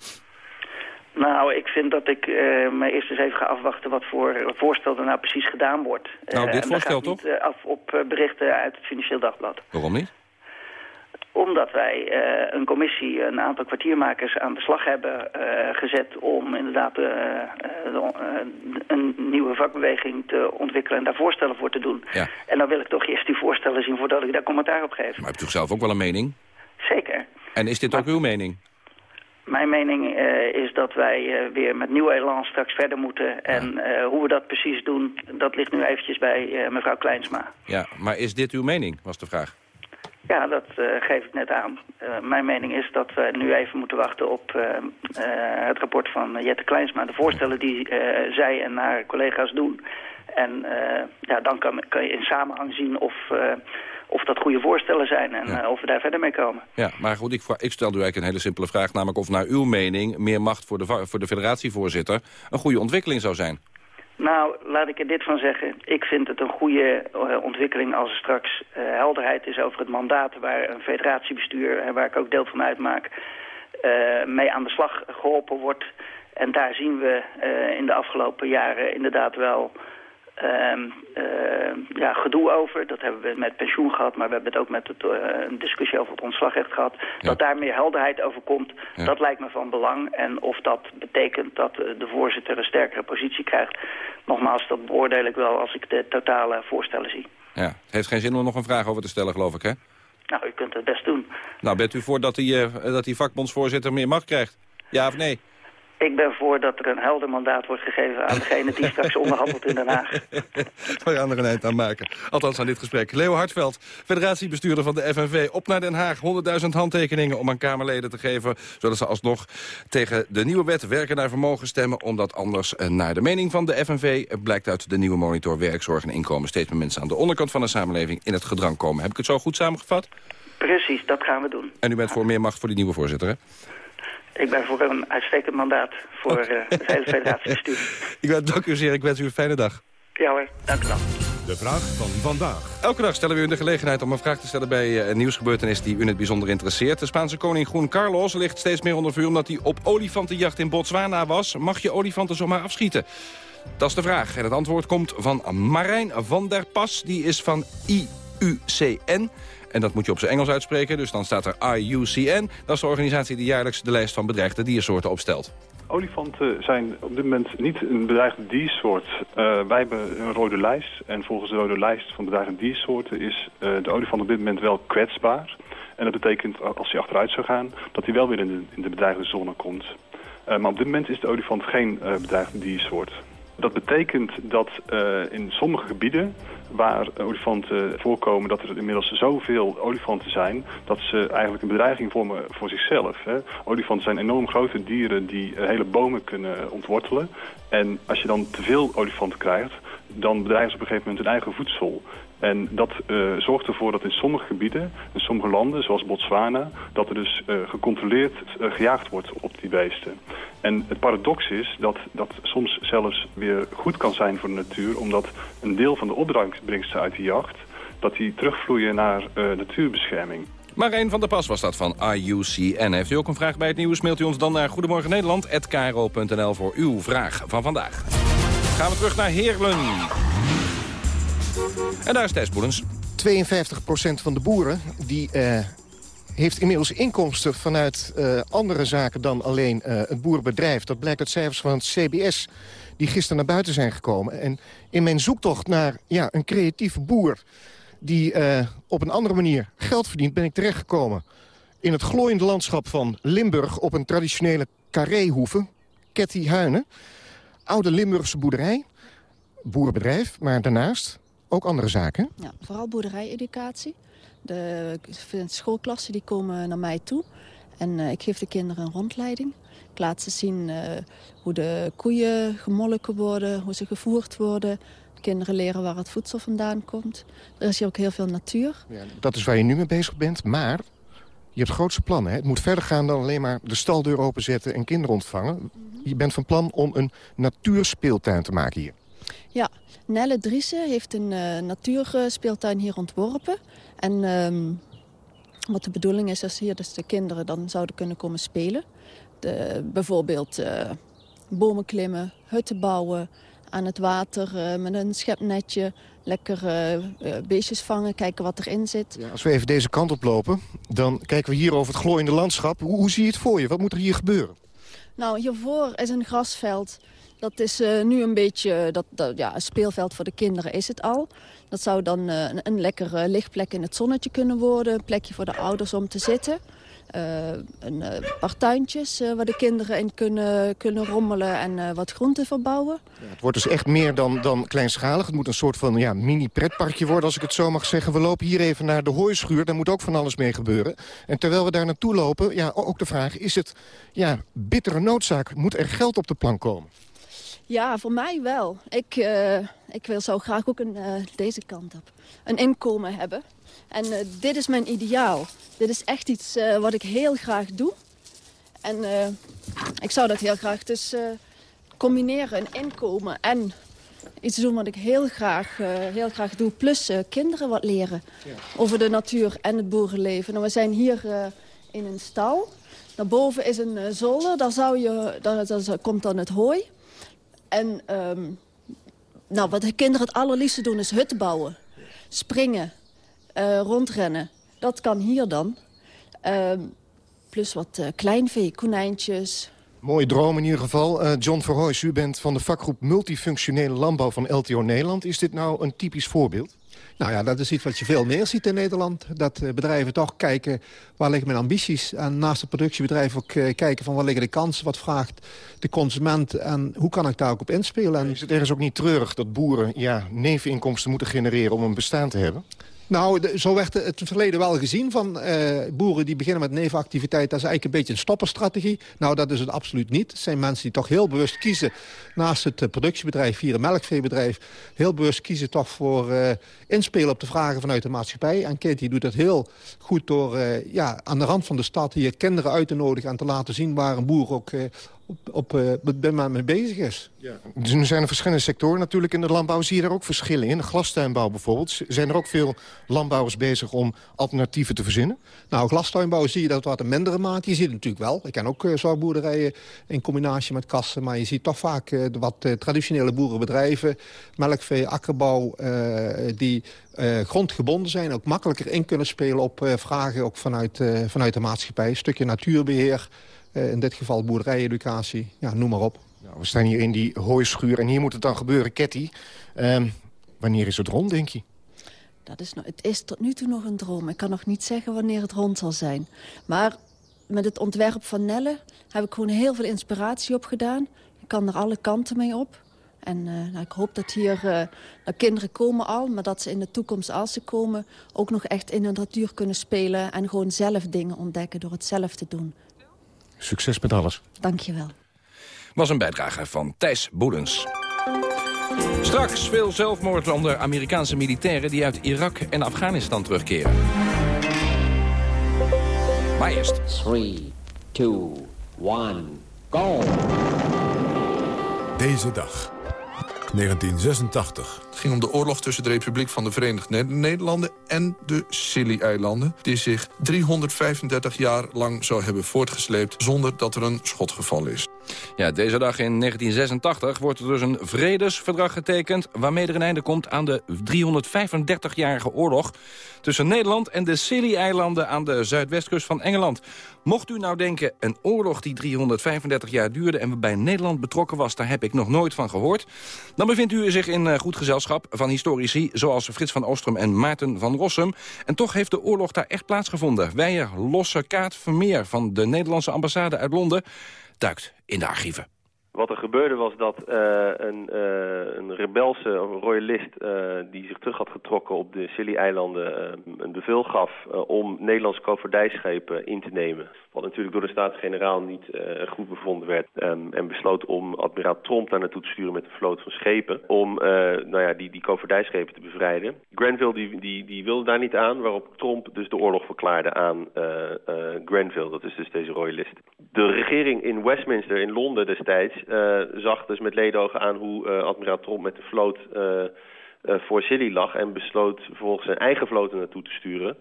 Nou, ik vind dat ik uh, me eerst eens even ga afwachten wat voor voorstel er nou precies gedaan wordt. Nou, dit uh, voorstel toch? Niet, af op berichten uit het Financieel Dagblad. Waarom niet? Omdat wij een commissie, een aantal kwartiermakers aan de slag hebben gezet om inderdaad een nieuwe vakbeweging te ontwikkelen en daar voorstellen voor te doen. Ja. En dan wil ik toch eerst die voorstellen zien voordat ik daar commentaar op geef. Maar hebt u zelf ook wel een mening? Zeker. En is dit maar... ook uw mening? Mijn mening uh, is dat wij uh, weer met nieuw elan straks verder moeten. En uh, hoe we dat precies doen, dat ligt nu eventjes bij mevrouw Kleinsma. Ja, maar is dit uw mening, was de vraag? Ja, dat geef ik net aan. mijn mening is dat we nu even moeten wachten op het rapport van Jette Kleinsma. De voorstellen die zij en haar collega's doen. En ja, dan kan, kan, je in samenhang zien of of dat goede voorstellen zijn en ja. uh, of we daar verder mee komen. Ja, maar goed, ik, ik stelde u eigenlijk een hele simpele vraag... namelijk of naar uw mening meer macht voor de, voor de federatievoorzitter... een goede ontwikkeling zou zijn. Nou, laat ik er dit van zeggen. Ik vind het een goede uh, ontwikkeling als er straks uh, helderheid is over het mandaat... waar een federatiebestuur, en waar ik ook deel van uitmaak... mee aan de slag geholpen wordt... En daar zien we in de afgelopen jaren inderdaad wel uh, uh, ja, gedoe over. Dat hebben we met pensioen gehad, maar we hebben het ook met het, uh, een discussie over het ontslagrecht gehad. Dat daar meer helderheid over komt, dat lijkt me van belang. En of dat betekent dat de voorzitter een sterkere positie krijgt, nogmaals, dat beoordeel ik wel als ik de totale voorstellen zie. Ja, het heeft geen zin om nog een vraag over te stellen, geloof ik, hè? Nou, u kunt het best doen. Nou, bent u voor dat die, uh, dat die vakbondsvoorzitter meer macht krijgt? Ja of nee? Ik ben voor dat er een helder mandaat wordt gegeven aan degene die straks <laughs> onderhandelt in Den Haag. Daar je er een eind aan maken. Althans aan dit gesprek. Leo Hartveld, federatiebestuurder van de FNV. Op naar Den Haag. 100.000 handtekeningen om aan Kamerleden te geven. Zodat ze alsnog tegen de nieuwe wet werken naar vermogen stemmen. Omdat anders eh, naar de mening van de FNV... blijkt uit de nieuwe monitor werkzorg en inkomen... steeds meer mensen aan de onderkant van de samenleving in het gedrang komen. Heb ik het zo goed samengevat? Precies, dat gaan we doen. En u bent voor meer macht voor die nieuwe voorzitter, hè? Ik ben voor een uitstekend mandaat voor uh, het hele federatiebestuur. <laughs> ik ben, dank u zeer. Ik wens u een fijne dag. Ja hoor, dank u wel. De vraag van vandaag. Elke dag stellen we u de gelegenheid om een vraag te stellen bij uh, een nieuwsgebeurtenis die u in het bijzonder interesseert. De Spaanse koning Groen Carlos ligt steeds meer onder vuur omdat hij op olifantenjacht in Botswana was. Mag je olifanten zomaar afschieten? Dat is de vraag. En het antwoord komt van Marijn van der Pas. Die is van IUCN. En dat moet je op zijn Engels uitspreken, dus dan staat er IUCN. Dat is de organisatie die jaarlijks de lijst van bedreigde diersoorten opstelt. Olifanten zijn op dit moment niet een bedreigde diersoort. Uh, wij hebben een rode lijst. En volgens de rode lijst van bedreigde diersoorten is uh, de olifant op dit moment wel kwetsbaar. En dat betekent, als hij achteruit zou gaan, dat hij wel weer in de, in de bedreigde zone komt. Uh, maar op dit moment is de olifant geen bedreigde diersoort. Dat betekent dat in sommige gebieden waar olifanten voorkomen, dat er inmiddels zoveel olifanten zijn... dat ze eigenlijk een bedreiging vormen voor zichzelf. Hè. Olifanten zijn enorm grote dieren die eh, hele bomen kunnen ontwortelen. En als je dan te veel olifanten krijgt, dan bedreigen ze op een gegeven moment hun eigen voedsel. En dat uh, zorgt ervoor dat in sommige gebieden, in sommige landen, zoals Botswana... dat er dus uh, gecontroleerd uh, gejaagd wordt op die beesten. En het paradox is dat dat soms zelfs weer goed kan zijn voor de natuur... omdat een deel van de opbrengsten uit die jacht... dat die terugvloeien naar natuurbescherming. Marijn van der Pas was dat van IUCN. Heeft u ook een vraag bij het nieuws, mailt u ons dan naar Goedemorgen Nederland@kro.nl voor uw vraag van vandaag. Gaan we terug naar Heerlen. En daar is Thijs Boelens. 52% van de boeren die, uh, heeft inmiddels inkomsten vanuit uh, andere zaken dan alleen uh, het boerenbedrijf. Dat blijkt uit cijfers van het CBS die gisteren naar buiten zijn gekomen. En in mijn zoektocht naar ja, een creatieve boer die op een andere manier geld verdient... ben ik terechtgekomen in het glooiende landschap van Limburg... op een traditionele carréhoeve, Ketty Huinen. Oude Limburgse boerderij, boerenbedrijf, maar daarnaast ook andere zaken? Ja, vooral boerderijeducatie. De schoolklassen die komen naar mij toe. En uh, ik geef de kinderen een rondleiding. Ik laat ze zien uh, hoe de koeien gemolken worden, hoe ze gevoerd worden. De kinderen leren waar het voedsel vandaan komt. Er is hier ook heel veel natuur. Ja, dat is waar je nu mee bezig bent, maar je hebt grootse plannen. Hè? Het moet verder gaan dan alleen maar de staldeur openzetten en kinderen ontvangen. Je bent van plan om een natuurspeeltuin te maken hier. Ja, Nelle Driessen heeft een uh, natuurspeeltuin hier ontworpen. En um, wat de bedoeling is, is hier dus de kinderen dan zouden kunnen komen spelen. De, bijvoorbeeld uh, bomen klimmen, hutten bouwen, aan het water uh, met een schepnetje. Lekker beestjes vangen, kijken wat erin zit. Ja, als we even deze kant op lopen, dan kijken we hier over het glooiende landschap. Hoe, hoe zie je het voor je? Wat moet er hier gebeuren? Nou, hiervoor is een grasveld dat is uh, nu een beetje dat, dat, ja, een speelveld voor de kinderen is het al. Dat zou dan uh, een, een lekkere lichtplek in het zonnetje kunnen worden. Een plekje voor de ouders om te zitten. Uh, een paar tuintjes waar de kinderen in kunnen, kunnen rommelen en wat groenten verbouwen. Ja, het wordt dus echt meer dan, dan kleinschalig. Het moet een soort van ja, mini-pretparkje worden, als ik het zo mag zeggen. We lopen hier even naar de hooischuur, daar moet ook van alles mee gebeuren. En terwijl we daar naartoe lopen, ja, ook de vraag... is het ja, bittere noodzaak, moet er geld op de plank komen? Ja, voor mij wel. Ik, uh, ik wil zo graag ook een, uh, deze kant op een inkomen hebben. En uh, dit is mijn ideaal. Dit is echt iets wat ik heel graag doe. En ik zou dat heel graag dus combineren. Een inkomen en iets doen wat ik heel graag, heel graag doe. Plus kinderen wat leren ja. over de natuur en het boerenleven. En we zijn hier in een stal. Daarboven is een zolder, daar, zou je, daar, daar komt dan het hooi. En ehm, nou, wat de kinderen het allerliefste doen is hutten bouwen. Springen, rondrennen. Dat kan hier dan. Ehm, plus wat kleinvee, konijntjes, Mooie droom in ieder geval. Uh, John Verhoys, u bent van de vakgroep Multifunctionele Landbouw van LTO Nederland. Is dit nou een typisch voorbeeld? Nou ja, dat is iets wat je veel meer ziet in Nederland. Dat bedrijven toch kijken waar liggen mijn ambities. En naast het productiebedrijf ook kijken van waar liggen de kansen. Wat vraagt de consument en hoe kan ik daar ook op inspelen. En... Is het ergens ook niet treurig dat boeren ja, neveninkomsten moeten genereren om een bestaan te hebben? Nou, zo werd het verleden wel gezien van uh, boeren die beginnen met nevenactiviteit. Dat is eigenlijk een beetje een stopperstrategie. Nou, dat is het absoluut niet. Het zijn mensen die toch heel bewust kiezen naast het uh, productiebedrijf, hier een melkveebedrijf, heel bewust kiezen toch voor uh, inspelen op de vragen vanuit de maatschappij. En Katie doet dat heel goed door ja, aan de rand van de stad hier kinderen uit te nodigen en te laten zien waar een boer ook op, op, uh, mee bezig is. Ja. Dus nu zijn er verschillende sectoren natuurlijk in de landbouw. Zie je daar ook verschillen in? De glastuinbouw bijvoorbeeld. Zijn er ook veel landbouwers bezig om alternatieven te verzinnen? Nou, glastuinbouw zie je dat wat een mindere mate. Je ziet het natuurlijk wel. Ik ken ook uh, zorgboerderijen in combinatie met kassen. Maar je ziet toch vaak uh, wat traditionele boerenbedrijven... melkvee, akkerbouw, die grondgebonden zijn. Ook makkelijker in kunnen spelen op vragen ook vanuit, vanuit de maatschappij. Een stukje natuurbeheer... Eh, in dit geval boerderijeducatie, ja, noem maar op. Nou, we staan hier in die hooischuur en hier moet het dan gebeuren, Ketty. Uh, wanneer is het rond, denk je? Dat is, het is tot nu toe nog een droom. Ik kan nog niet zeggen wanneer het rond zal zijn. Maar met het ontwerp van Nelle heb ik gewoon heel veel inspiratie opgedaan. Ik kan er alle kanten mee op. En uh, nou, ik hoop dat hier uh, nou, kinderen komen al, maar dat ze in de toekomst als ze komen... ook nog echt in de natuur kunnen spelen en gewoon zelf dingen ontdekken door het zelf te doen. Succes met alles. Dank je wel. Was een bijdrage van Thijs Boelens. Straks veel zelfmoord onder Amerikaanse militairen... die uit Irak en Afghanistan terugkeren. Maar eerst... 3, 2, 1, go! Deze dag, 1986. Het ging om de oorlog tussen de Republiek van de Verenigde Nederlanden en de Scilly-eilanden... die zich 335 jaar lang zou hebben voortgesleept zonder dat er een schotgeval is. Ja, deze dag in 1986 wordt er dus een vredesverdrag getekend... waarmee er een einde komt aan de 335-jarige oorlog... tussen Nederland en de Scilly-eilanden aan de zuidwestkust van Engeland. Mocht u nou denken, een oorlog die 335 jaar duurde... en waarbij Nederland betrokken was, daar heb ik nog nooit van gehoord... dan bevindt u zich in eh, goed gezelschap van historici... zoals Frits van Oostrum en Maarten van Rossum. En toch heeft de oorlog daar echt plaatsgevonden. Weijer Losse Kaat Vermeer van de Nederlandse ambassade uit Londen duikt in de archieven. Wat er gebeurde was dat uh, een, uh, een rebelse royalist uh, die zich terug had getrokken op de Scilly-eilanden een bevel gaf om Nederlandse koopvaardijschepen in te nemen. Wat natuurlijk door de Staten-Generaal niet goed bevonden werd. Um, en besloot om admiraal Tromp daar naartoe te sturen met een vloot van schepen. Om nou ja, die, die koopvaardijschepen te bevrijden. Grenville die, die, die wilde daar niet aan, waarop Tromp dus de oorlog verklaarde aan Grenville. Dat is dus deze royalist. De regering in Westminster in Londen destijds uh, zag dus met ledogen aan hoe uh, admiraal Tromp met de vloot uh, voor Scilly lag... en besloot vervolgens zijn eigen vloot naartoe te sturen...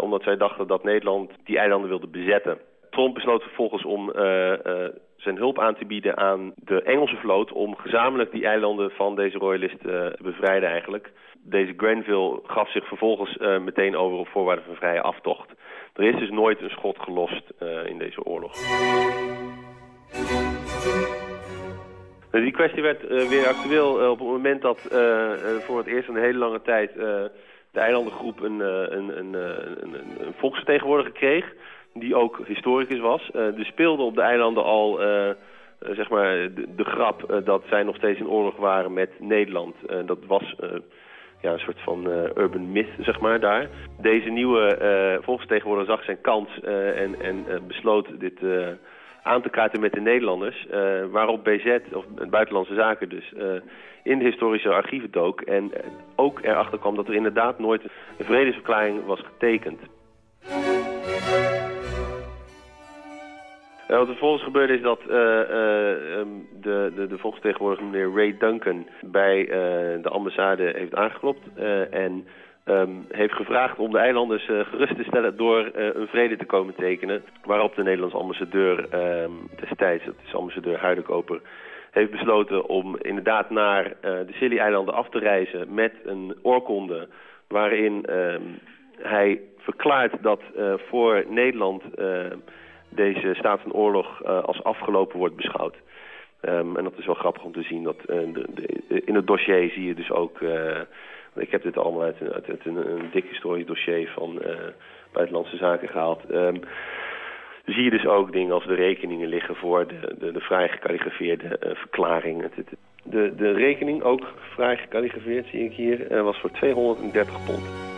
omdat zij dachten dat Nederland die eilanden wilde bezetten. Tromp besloot vervolgens om zijn hulp aan te bieden aan de Engelse vloot... om gezamenlijk die eilanden van deze royalisten te bevrijden eigenlijk. Deze Grenville gaf zich vervolgens meteen over op voorwaarden van vrije aftocht. Er is dus nooit een schot gelost in deze oorlog. Nou, die kwestie werd weer actueel op het moment dat voor het eerst een hele lange tijd de eilandengroep een, een, een, een, een volksvertegenwoordiger kreeg, die ook historicus was. er speelde op de eilanden al zeg maar de, de grap dat zij nog steeds in oorlog waren met Nederland. dat was ja, een soort van urban myth, zeg maar, daar. Deze nieuwe volksvertegenwoordiger zag zijn kans en, en besloot dit aan te kaarten met de Nederlanders. Uh, waarop BZ, of Buitenlandse Zaken dus, uh, in de historische archieven dook. En ook erachter kwam dat er inderdaad nooit een vredesverklaring was getekend. wat er vervolgens gebeurde is dat um, de, de, de volksvertegenwoordiger meneer Ray Duncan bij de ambassade heeft aangeklopt. en ehm, heeft gevraagd om de eilanders eh, gerust te stellen door eh, een vrede te komen tekenen. Waarop de Nederlandse ambassadeur ehm, destijds, dat is ambassadeur Huidekoper, heeft besloten om inderdaad naar eh, de Scilly-eilanden af te reizen met een oorkonde waarin ehm, hij verklaart dat voor Nederland deze staat van oorlog als afgelopen wordt beschouwd. En dat is wel grappig om te zien. Dat, de, in het dossier zie je dus ook... Uh, ik heb dit allemaal uit, een, een, dik historisch dossier van uh, Buitenlandse Zaken gehaald. Um, zie je dus ook dingen als de rekeningen liggen voor de, de, de vrij gekalligrafeerde verklaring. Het, het, de, de rekening, ook vrij gekalligrafeerd zie ik hier, was voor 230 pond.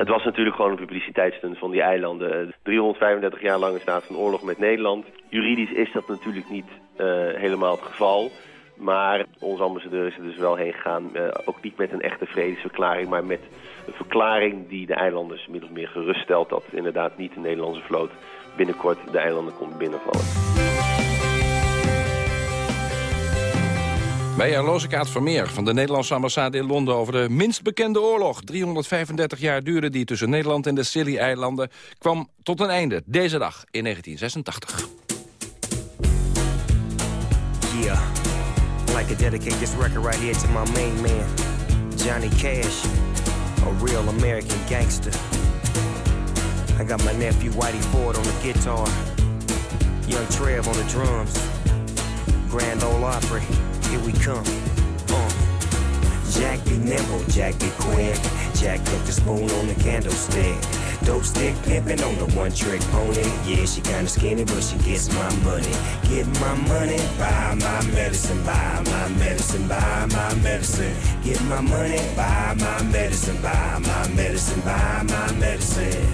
Het was natuurlijk gewoon een publiciteitsstunt van die eilanden. 335 jaar lang staat van oorlog met Nederland. Juridisch is dat natuurlijk niet uh, helemaal het geval. Maar onze ambassadeur is er dus wel heen gegaan. Uh, ook niet met een echte vredesverklaring, maar met een verklaring die de eilanders min of meer geruststelt... dat inderdaad niet de Nederlandse vloot binnenkort de eilanden komt binnenvallen. Bij Rozekaat Vermeer van de Nederlandse ambassade in Londen... over de minst bekende oorlog. 335 jaar duurde die tussen Nederland en de Scilly-eilanden... kwam tot een einde deze dag in 1986. Yeah, I'd like to dedicate this record right here to my main man, Johnny Cash, a real American gangster. I got my nephew Whitey Ford on the guitar, Young Trev on the drums, Grand Ole Opry. here we come. Uh. Jack be nimble, Jack be quick. Jack put the spoon on the candlestick. Dope stick pimpin' on the one trick pony. Yeah, she kinda skinny, but she gets my money. Get my money, buy my medicine, buy my medicine, buy my medicine. Get my money, buy my medicine, buy my medicine, buy my medicine.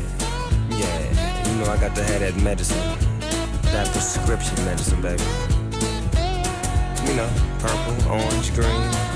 Yeah, you know I got to have that medicine. That prescription medicine, baby you know, purple, orange, green.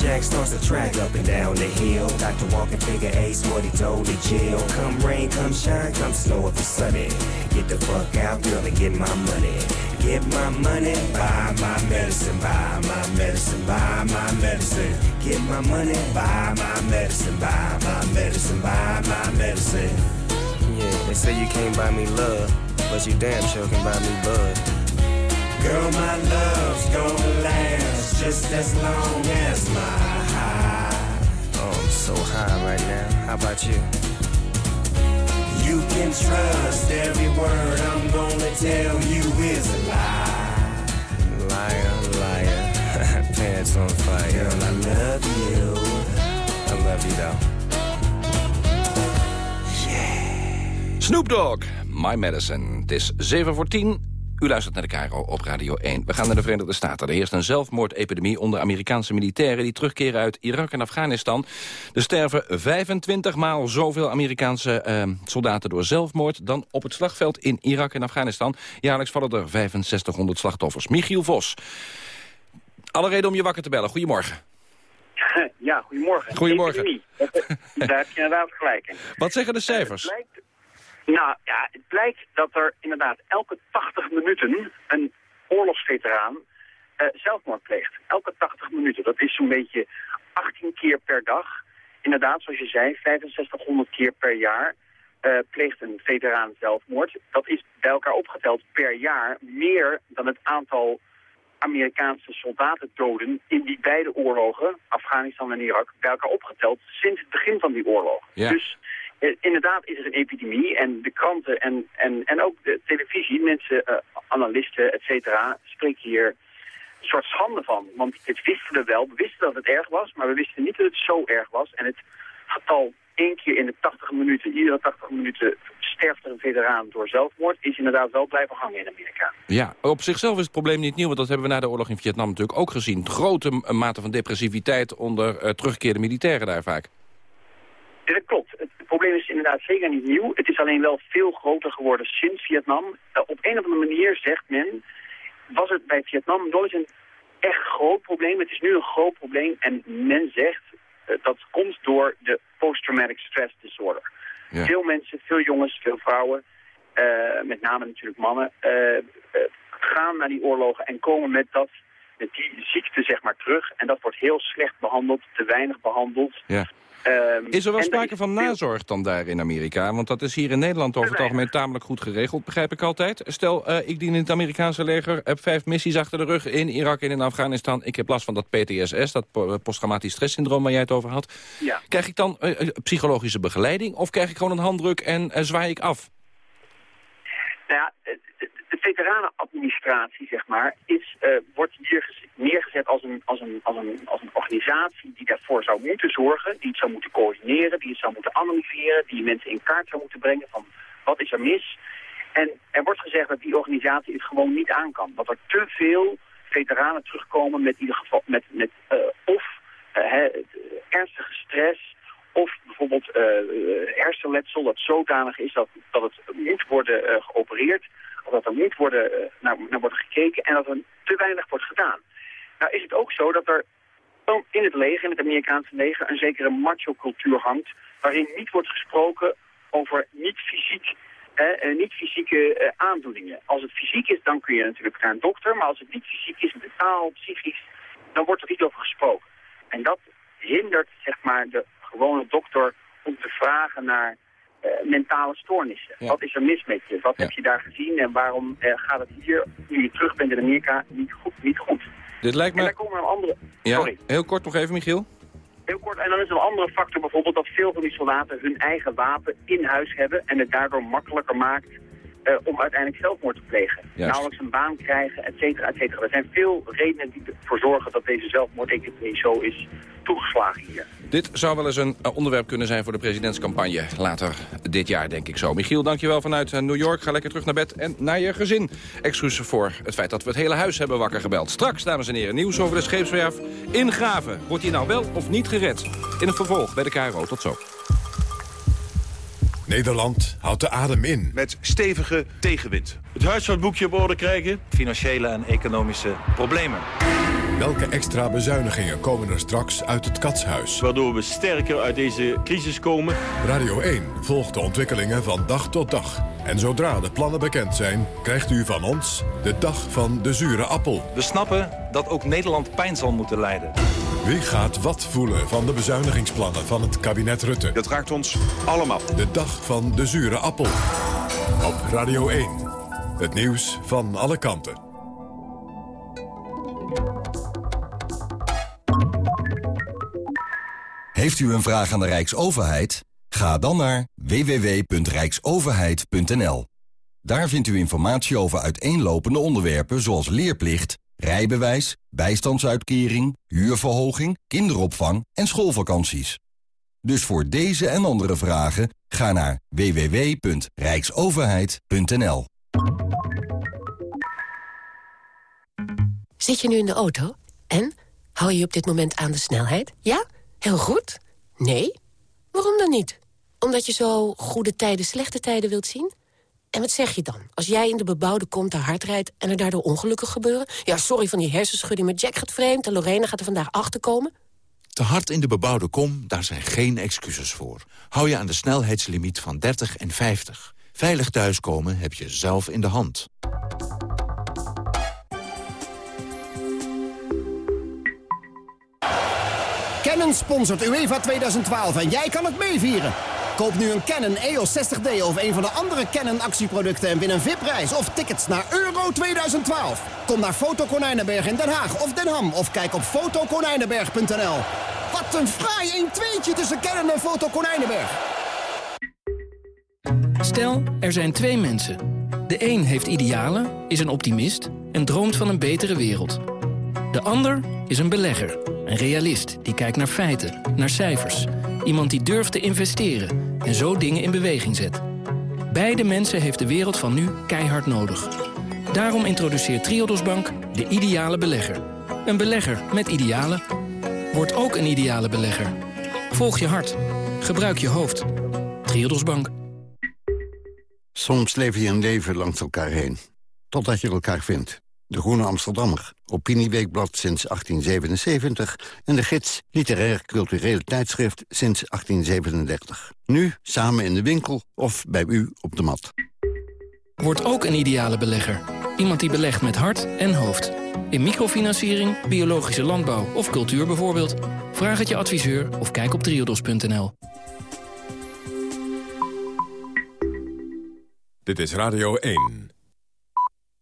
Jack starts to track up and down the hill. Dr. Walking figure ace what he told the jail. Come rain, come shine, come snow if it's sunny. Get the fuck out, girl, and get my money. Get my money, buy my medicine, buy my medicine, buy my medicine. Get my money, buy my medicine, buy my medicine, buy my medicine. Yeah, they say you can't buy me love, but you damn sure can buy me bud. Girl, my love's gonna last just as long as my high. Oh, I'm so high right now. How about you? You can trust every word I'm gonna tell you is a lie. Liar, liar, <laughs> pants on fire. Girl, I love you. I love you though. Yeah. Snoop Dogg, My Medicine. Het is 7 voor 10. U luistert naar de Caro op Radio 1. We gaan naar de Verenigde Staten. Er heerst een zelfmoordepidemie onder Amerikaanse militairen... die terugkeren uit Irak en Afghanistan. Er sterven 25 maal zoveel Amerikaanse eh, soldaten door zelfmoord... dan op het slagveld in Irak en Afghanistan. Jaarlijks vallen er 6500 slachtoffers. Michiel Vos, alle reden om je wakker te bellen. Goedemorgen. <laughs> Ja, goedemorgen. Goedemorgen. Daar heb je inderdaad gelijk in. <laughs> Wat zeggen de cijfers? Nou ja, het blijkt dat er inderdaad elke 80 minuten een oorlogsveteraan uh, zelfmoord pleegt. Elke 80 minuten. Dat is zo'n beetje 18 keer per dag. Inderdaad, zoals je zei, 6500 keer per jaar uh, pleegt een veteraan zelfmoord. Dat is bij elkaar opgeteld per jaar meer dan het aantal Amerikaanse soldatendoden in die beide oorlogen, Afghanistan en Irak, bij elkaar opgeteld sinds het begin van die oorlog. Ja. Dus Eh, inderdaad is er een epidemie en de kranten en, en, en ook de televisie, mensen, uh, analisten, et cetera, spreken hier een soort schande van. Want het wisten we wel, we wisten dat het erg was, maar we wisten niet dat het zo erg was. En het getal één keer in de 80 minuten, iedere 80 minuten sterft er een veteraan door zelfmoord, is inderdaad wel blijven hangen in Amerika. Ja, op zichzelf is het probleem niet nieuw, want dat hebben we na de oorlog in Vietnam natuurlijk ook gezien. Grote mate van depressiviteit onder uh, teruggekeerde militairen daar vaak. Ja, dat klopt. Het probleem is inderdaad zeker niet nieuw. Het is alleen wel veel groter geworden sinds Vietnam. Uh, op een of andere manier zegt men, was het bij Vietnam nooit een echt groot probleem. Het is nu een groot probleem en men zegt uh, dat komt door de post-traumatic stress disorder. Ja. Veel mensen, veel jongens, veel vrouwen, uh, met name natuurlijk mannen, gaan naar die oorlogen en komen met, dat, met die ziekte zeg maar terug. En dat wordt heel slecht behandeld, te weinig behandeld. Ja. Um, is er wel sprake van nazorg dan daar in Amerika? Want dat is hier in Nederland over het algemeen tamelijk goed geregeld, begrijp ik altijd. Stel, uh, ik dien in het Amerikaanse leger, heb vijf missies achter de rug in Irak en in Afghanistan. Ik heb last van dat PTSS, dat posttraumatisch stresssyndroom waar jij het over had. Ja. Krijg ik dan uh, psychologische begeleiding of krijg ik gewoon een handdruk en uh, zwaai ik af? Nou ja, de veteranenadministratie, zeg maar, is, uh, wordt hier neergezet als een, als, een, als, een, als een organisatie die daarvoor zou moeten zorgen, die het zou moeten coördineren, die het zou moeten analyseren, die mensen in kaart zou moeten brengen van wat is er mis. En er wordt gezegd dat die organisatie het gewoon niet aan kan. Dat er te veel veteranen terugkomen met, ieder geval, met, met uh, of uh, ernstige stress, of bijvoorbeeld hersenletsel dat zodanig is dat, dat het moet worden geopereerd, dat er moet worden, uh, naar, naar wordt gekeken en dat er te weinig wordt gedaan. Nou is het ook zo dat er in het leger, in het Amerikaanse leger, een zekere macho-cultuur hangt, waarin niet wordt gesproken over niet-fysiek uh, niet-fysieke aandoeningen. Als het fysiek is, dan kun je natuurlijk naar een dokter, maar als het niet fysiek is, mentaal, psychisch, dan wordt er niet over gesproken. En dat hindert, zeg maar, de gewone dokter om te vragen naar mentale stoornissen. Ja. Wat is er mis met je? Wat ja. heb je daar gezien en waarom uh, gaat het hier, nu je terug bent in Amerika, niet goed? Niet goed? Dit lijkt me... En daar komen een andere... Ja, Sorry. heel kort nog even, Michiel. Heel kort, en dan is er een andere factor bijvoorbeeld dat veel van die soldaten hun eigen wapen in huis hebben en het daardoor makkelijker maakt uh, om uiteindelijk zelfmoord te plegen. Juist. Nauwelijks een baan krijgen, et cetera, et cetera. Er zijn veel redenen die ervoor zorgen dat deze zelfmoordeconomie zo is toegeslagen hier. Dit zou wel eens een uh, onderwerp kunnen zijn voor de presidentscampagne later dit jaar, denk ik zo. Michiel, dankjewel vanuit uh, New York. Ga lekker terug naar bed en naar je gezin. Excuus voor het feit dat we het hele huis hebben wakker gebeld. Straks, dames en heren, nieuws over de scheepswerf in Graven. Wordt hij nou wel of niet gered? In het vervolg bij de KRO. Tot zo. Nederland houdt de adem in. Met stevige tegenwind. Het huishoudboekje op orde krijgen. Financiële en economische problemen. Welke extra bezuinigingen komen er straks uit het katshuis? Waardoor we sterker uit deze crisis komen. Radio 1 volgt de ontwikkelingen van dag tot dag. En zodra de plannen bekend zijn, krijgt u van ons de dag van de zure appel. We snappen dat ook Nederland pijn zal moeten lijden. Wie gaat wat voelen van de bezuinigingsplannen van het kabinet Rutte? Dat raakt ons allemaal. De dag van de zure appel. Op Radio 1. Het nieuws van alle kanten. Heeft u een vraag aan de Rijksoverheid? Ga dan naar www.rijksoverheid.nl. Daar vindt u informatie over uiteenlopende onderwerpen zoals leerplicht, rijbewijs, bijstandsuitkering, huurverhoging, kinderopvang en schoolvakanties. Dus voor deze en andere vragen ga naar www.rijksoverheid.nl. Zit je nu in de auto? En? Hou je op dit moment aan de snelheid? Ja? Heel goed? Nee? Waarom dan niet? Omdat je zo goede tijden, slechte tijden wilt zien? En wat zeg je dan? Als jij in de bebouwde kom te hard rijdt en er daardoor ongelukken gebeuren? Ja, sorry van die hersenschudding, maar Jack gaat vreemd en Lorena gaat er vandaag achter komen. Te hard in de bebouwde kom, daar zijn geen excuses voor. Hou je aan de snelheidslimiet van 30 en 50. Veilig thuiskomen heb je zelf in de hand. Canon sponsort UEFA 2012 en jij kan het meevieren. Koop nu een Canon EOS 60D of een van de andere Canon actieproducten... en win een VIP-reis of tickets naar Euro 2012. Kom naar Foto Konijnenberg in Den Haag of Den Ham... of kijk op fotokonijnenberg.nl. Wat een fraai 1-2'tje tussen Canon en Foto Konijnenberg. Stel, er zijn twee mensen. De een heeft idealen, is een optimist en droomt van een betere wereld. De ander is een belegger, een realist die kijkt naar feiten, naar cijfers. Iemand die durft te investeren en zo dingen in beweging zet. Beide mensen heeft de wereld van nu keihard nodig. Daarom introduceert Triodos Bank de ideale belegger. Een belegger met idealen. Word ook een ideale belegger. Volg je hart. Gebruik je hoofd. Triodos Bank. Soms leef je een leven langs elkaar heen. Totdat je elkaar vindt. De Groene Amsterdammer, Opinieweekblad sinds 1877... en de gids Literair Cultureel Tijdschrift sinds 1837. Nu samen in de winkel of bij u op de mat. Word ook een ideale belegger. Iemand die belegt met hart en hoofd. In microfinanciering, biologische landbouw of cultuur bijvoorbeeld. Vraag het je adviseur of kijk op triodos.nl. Dit is Radio 1.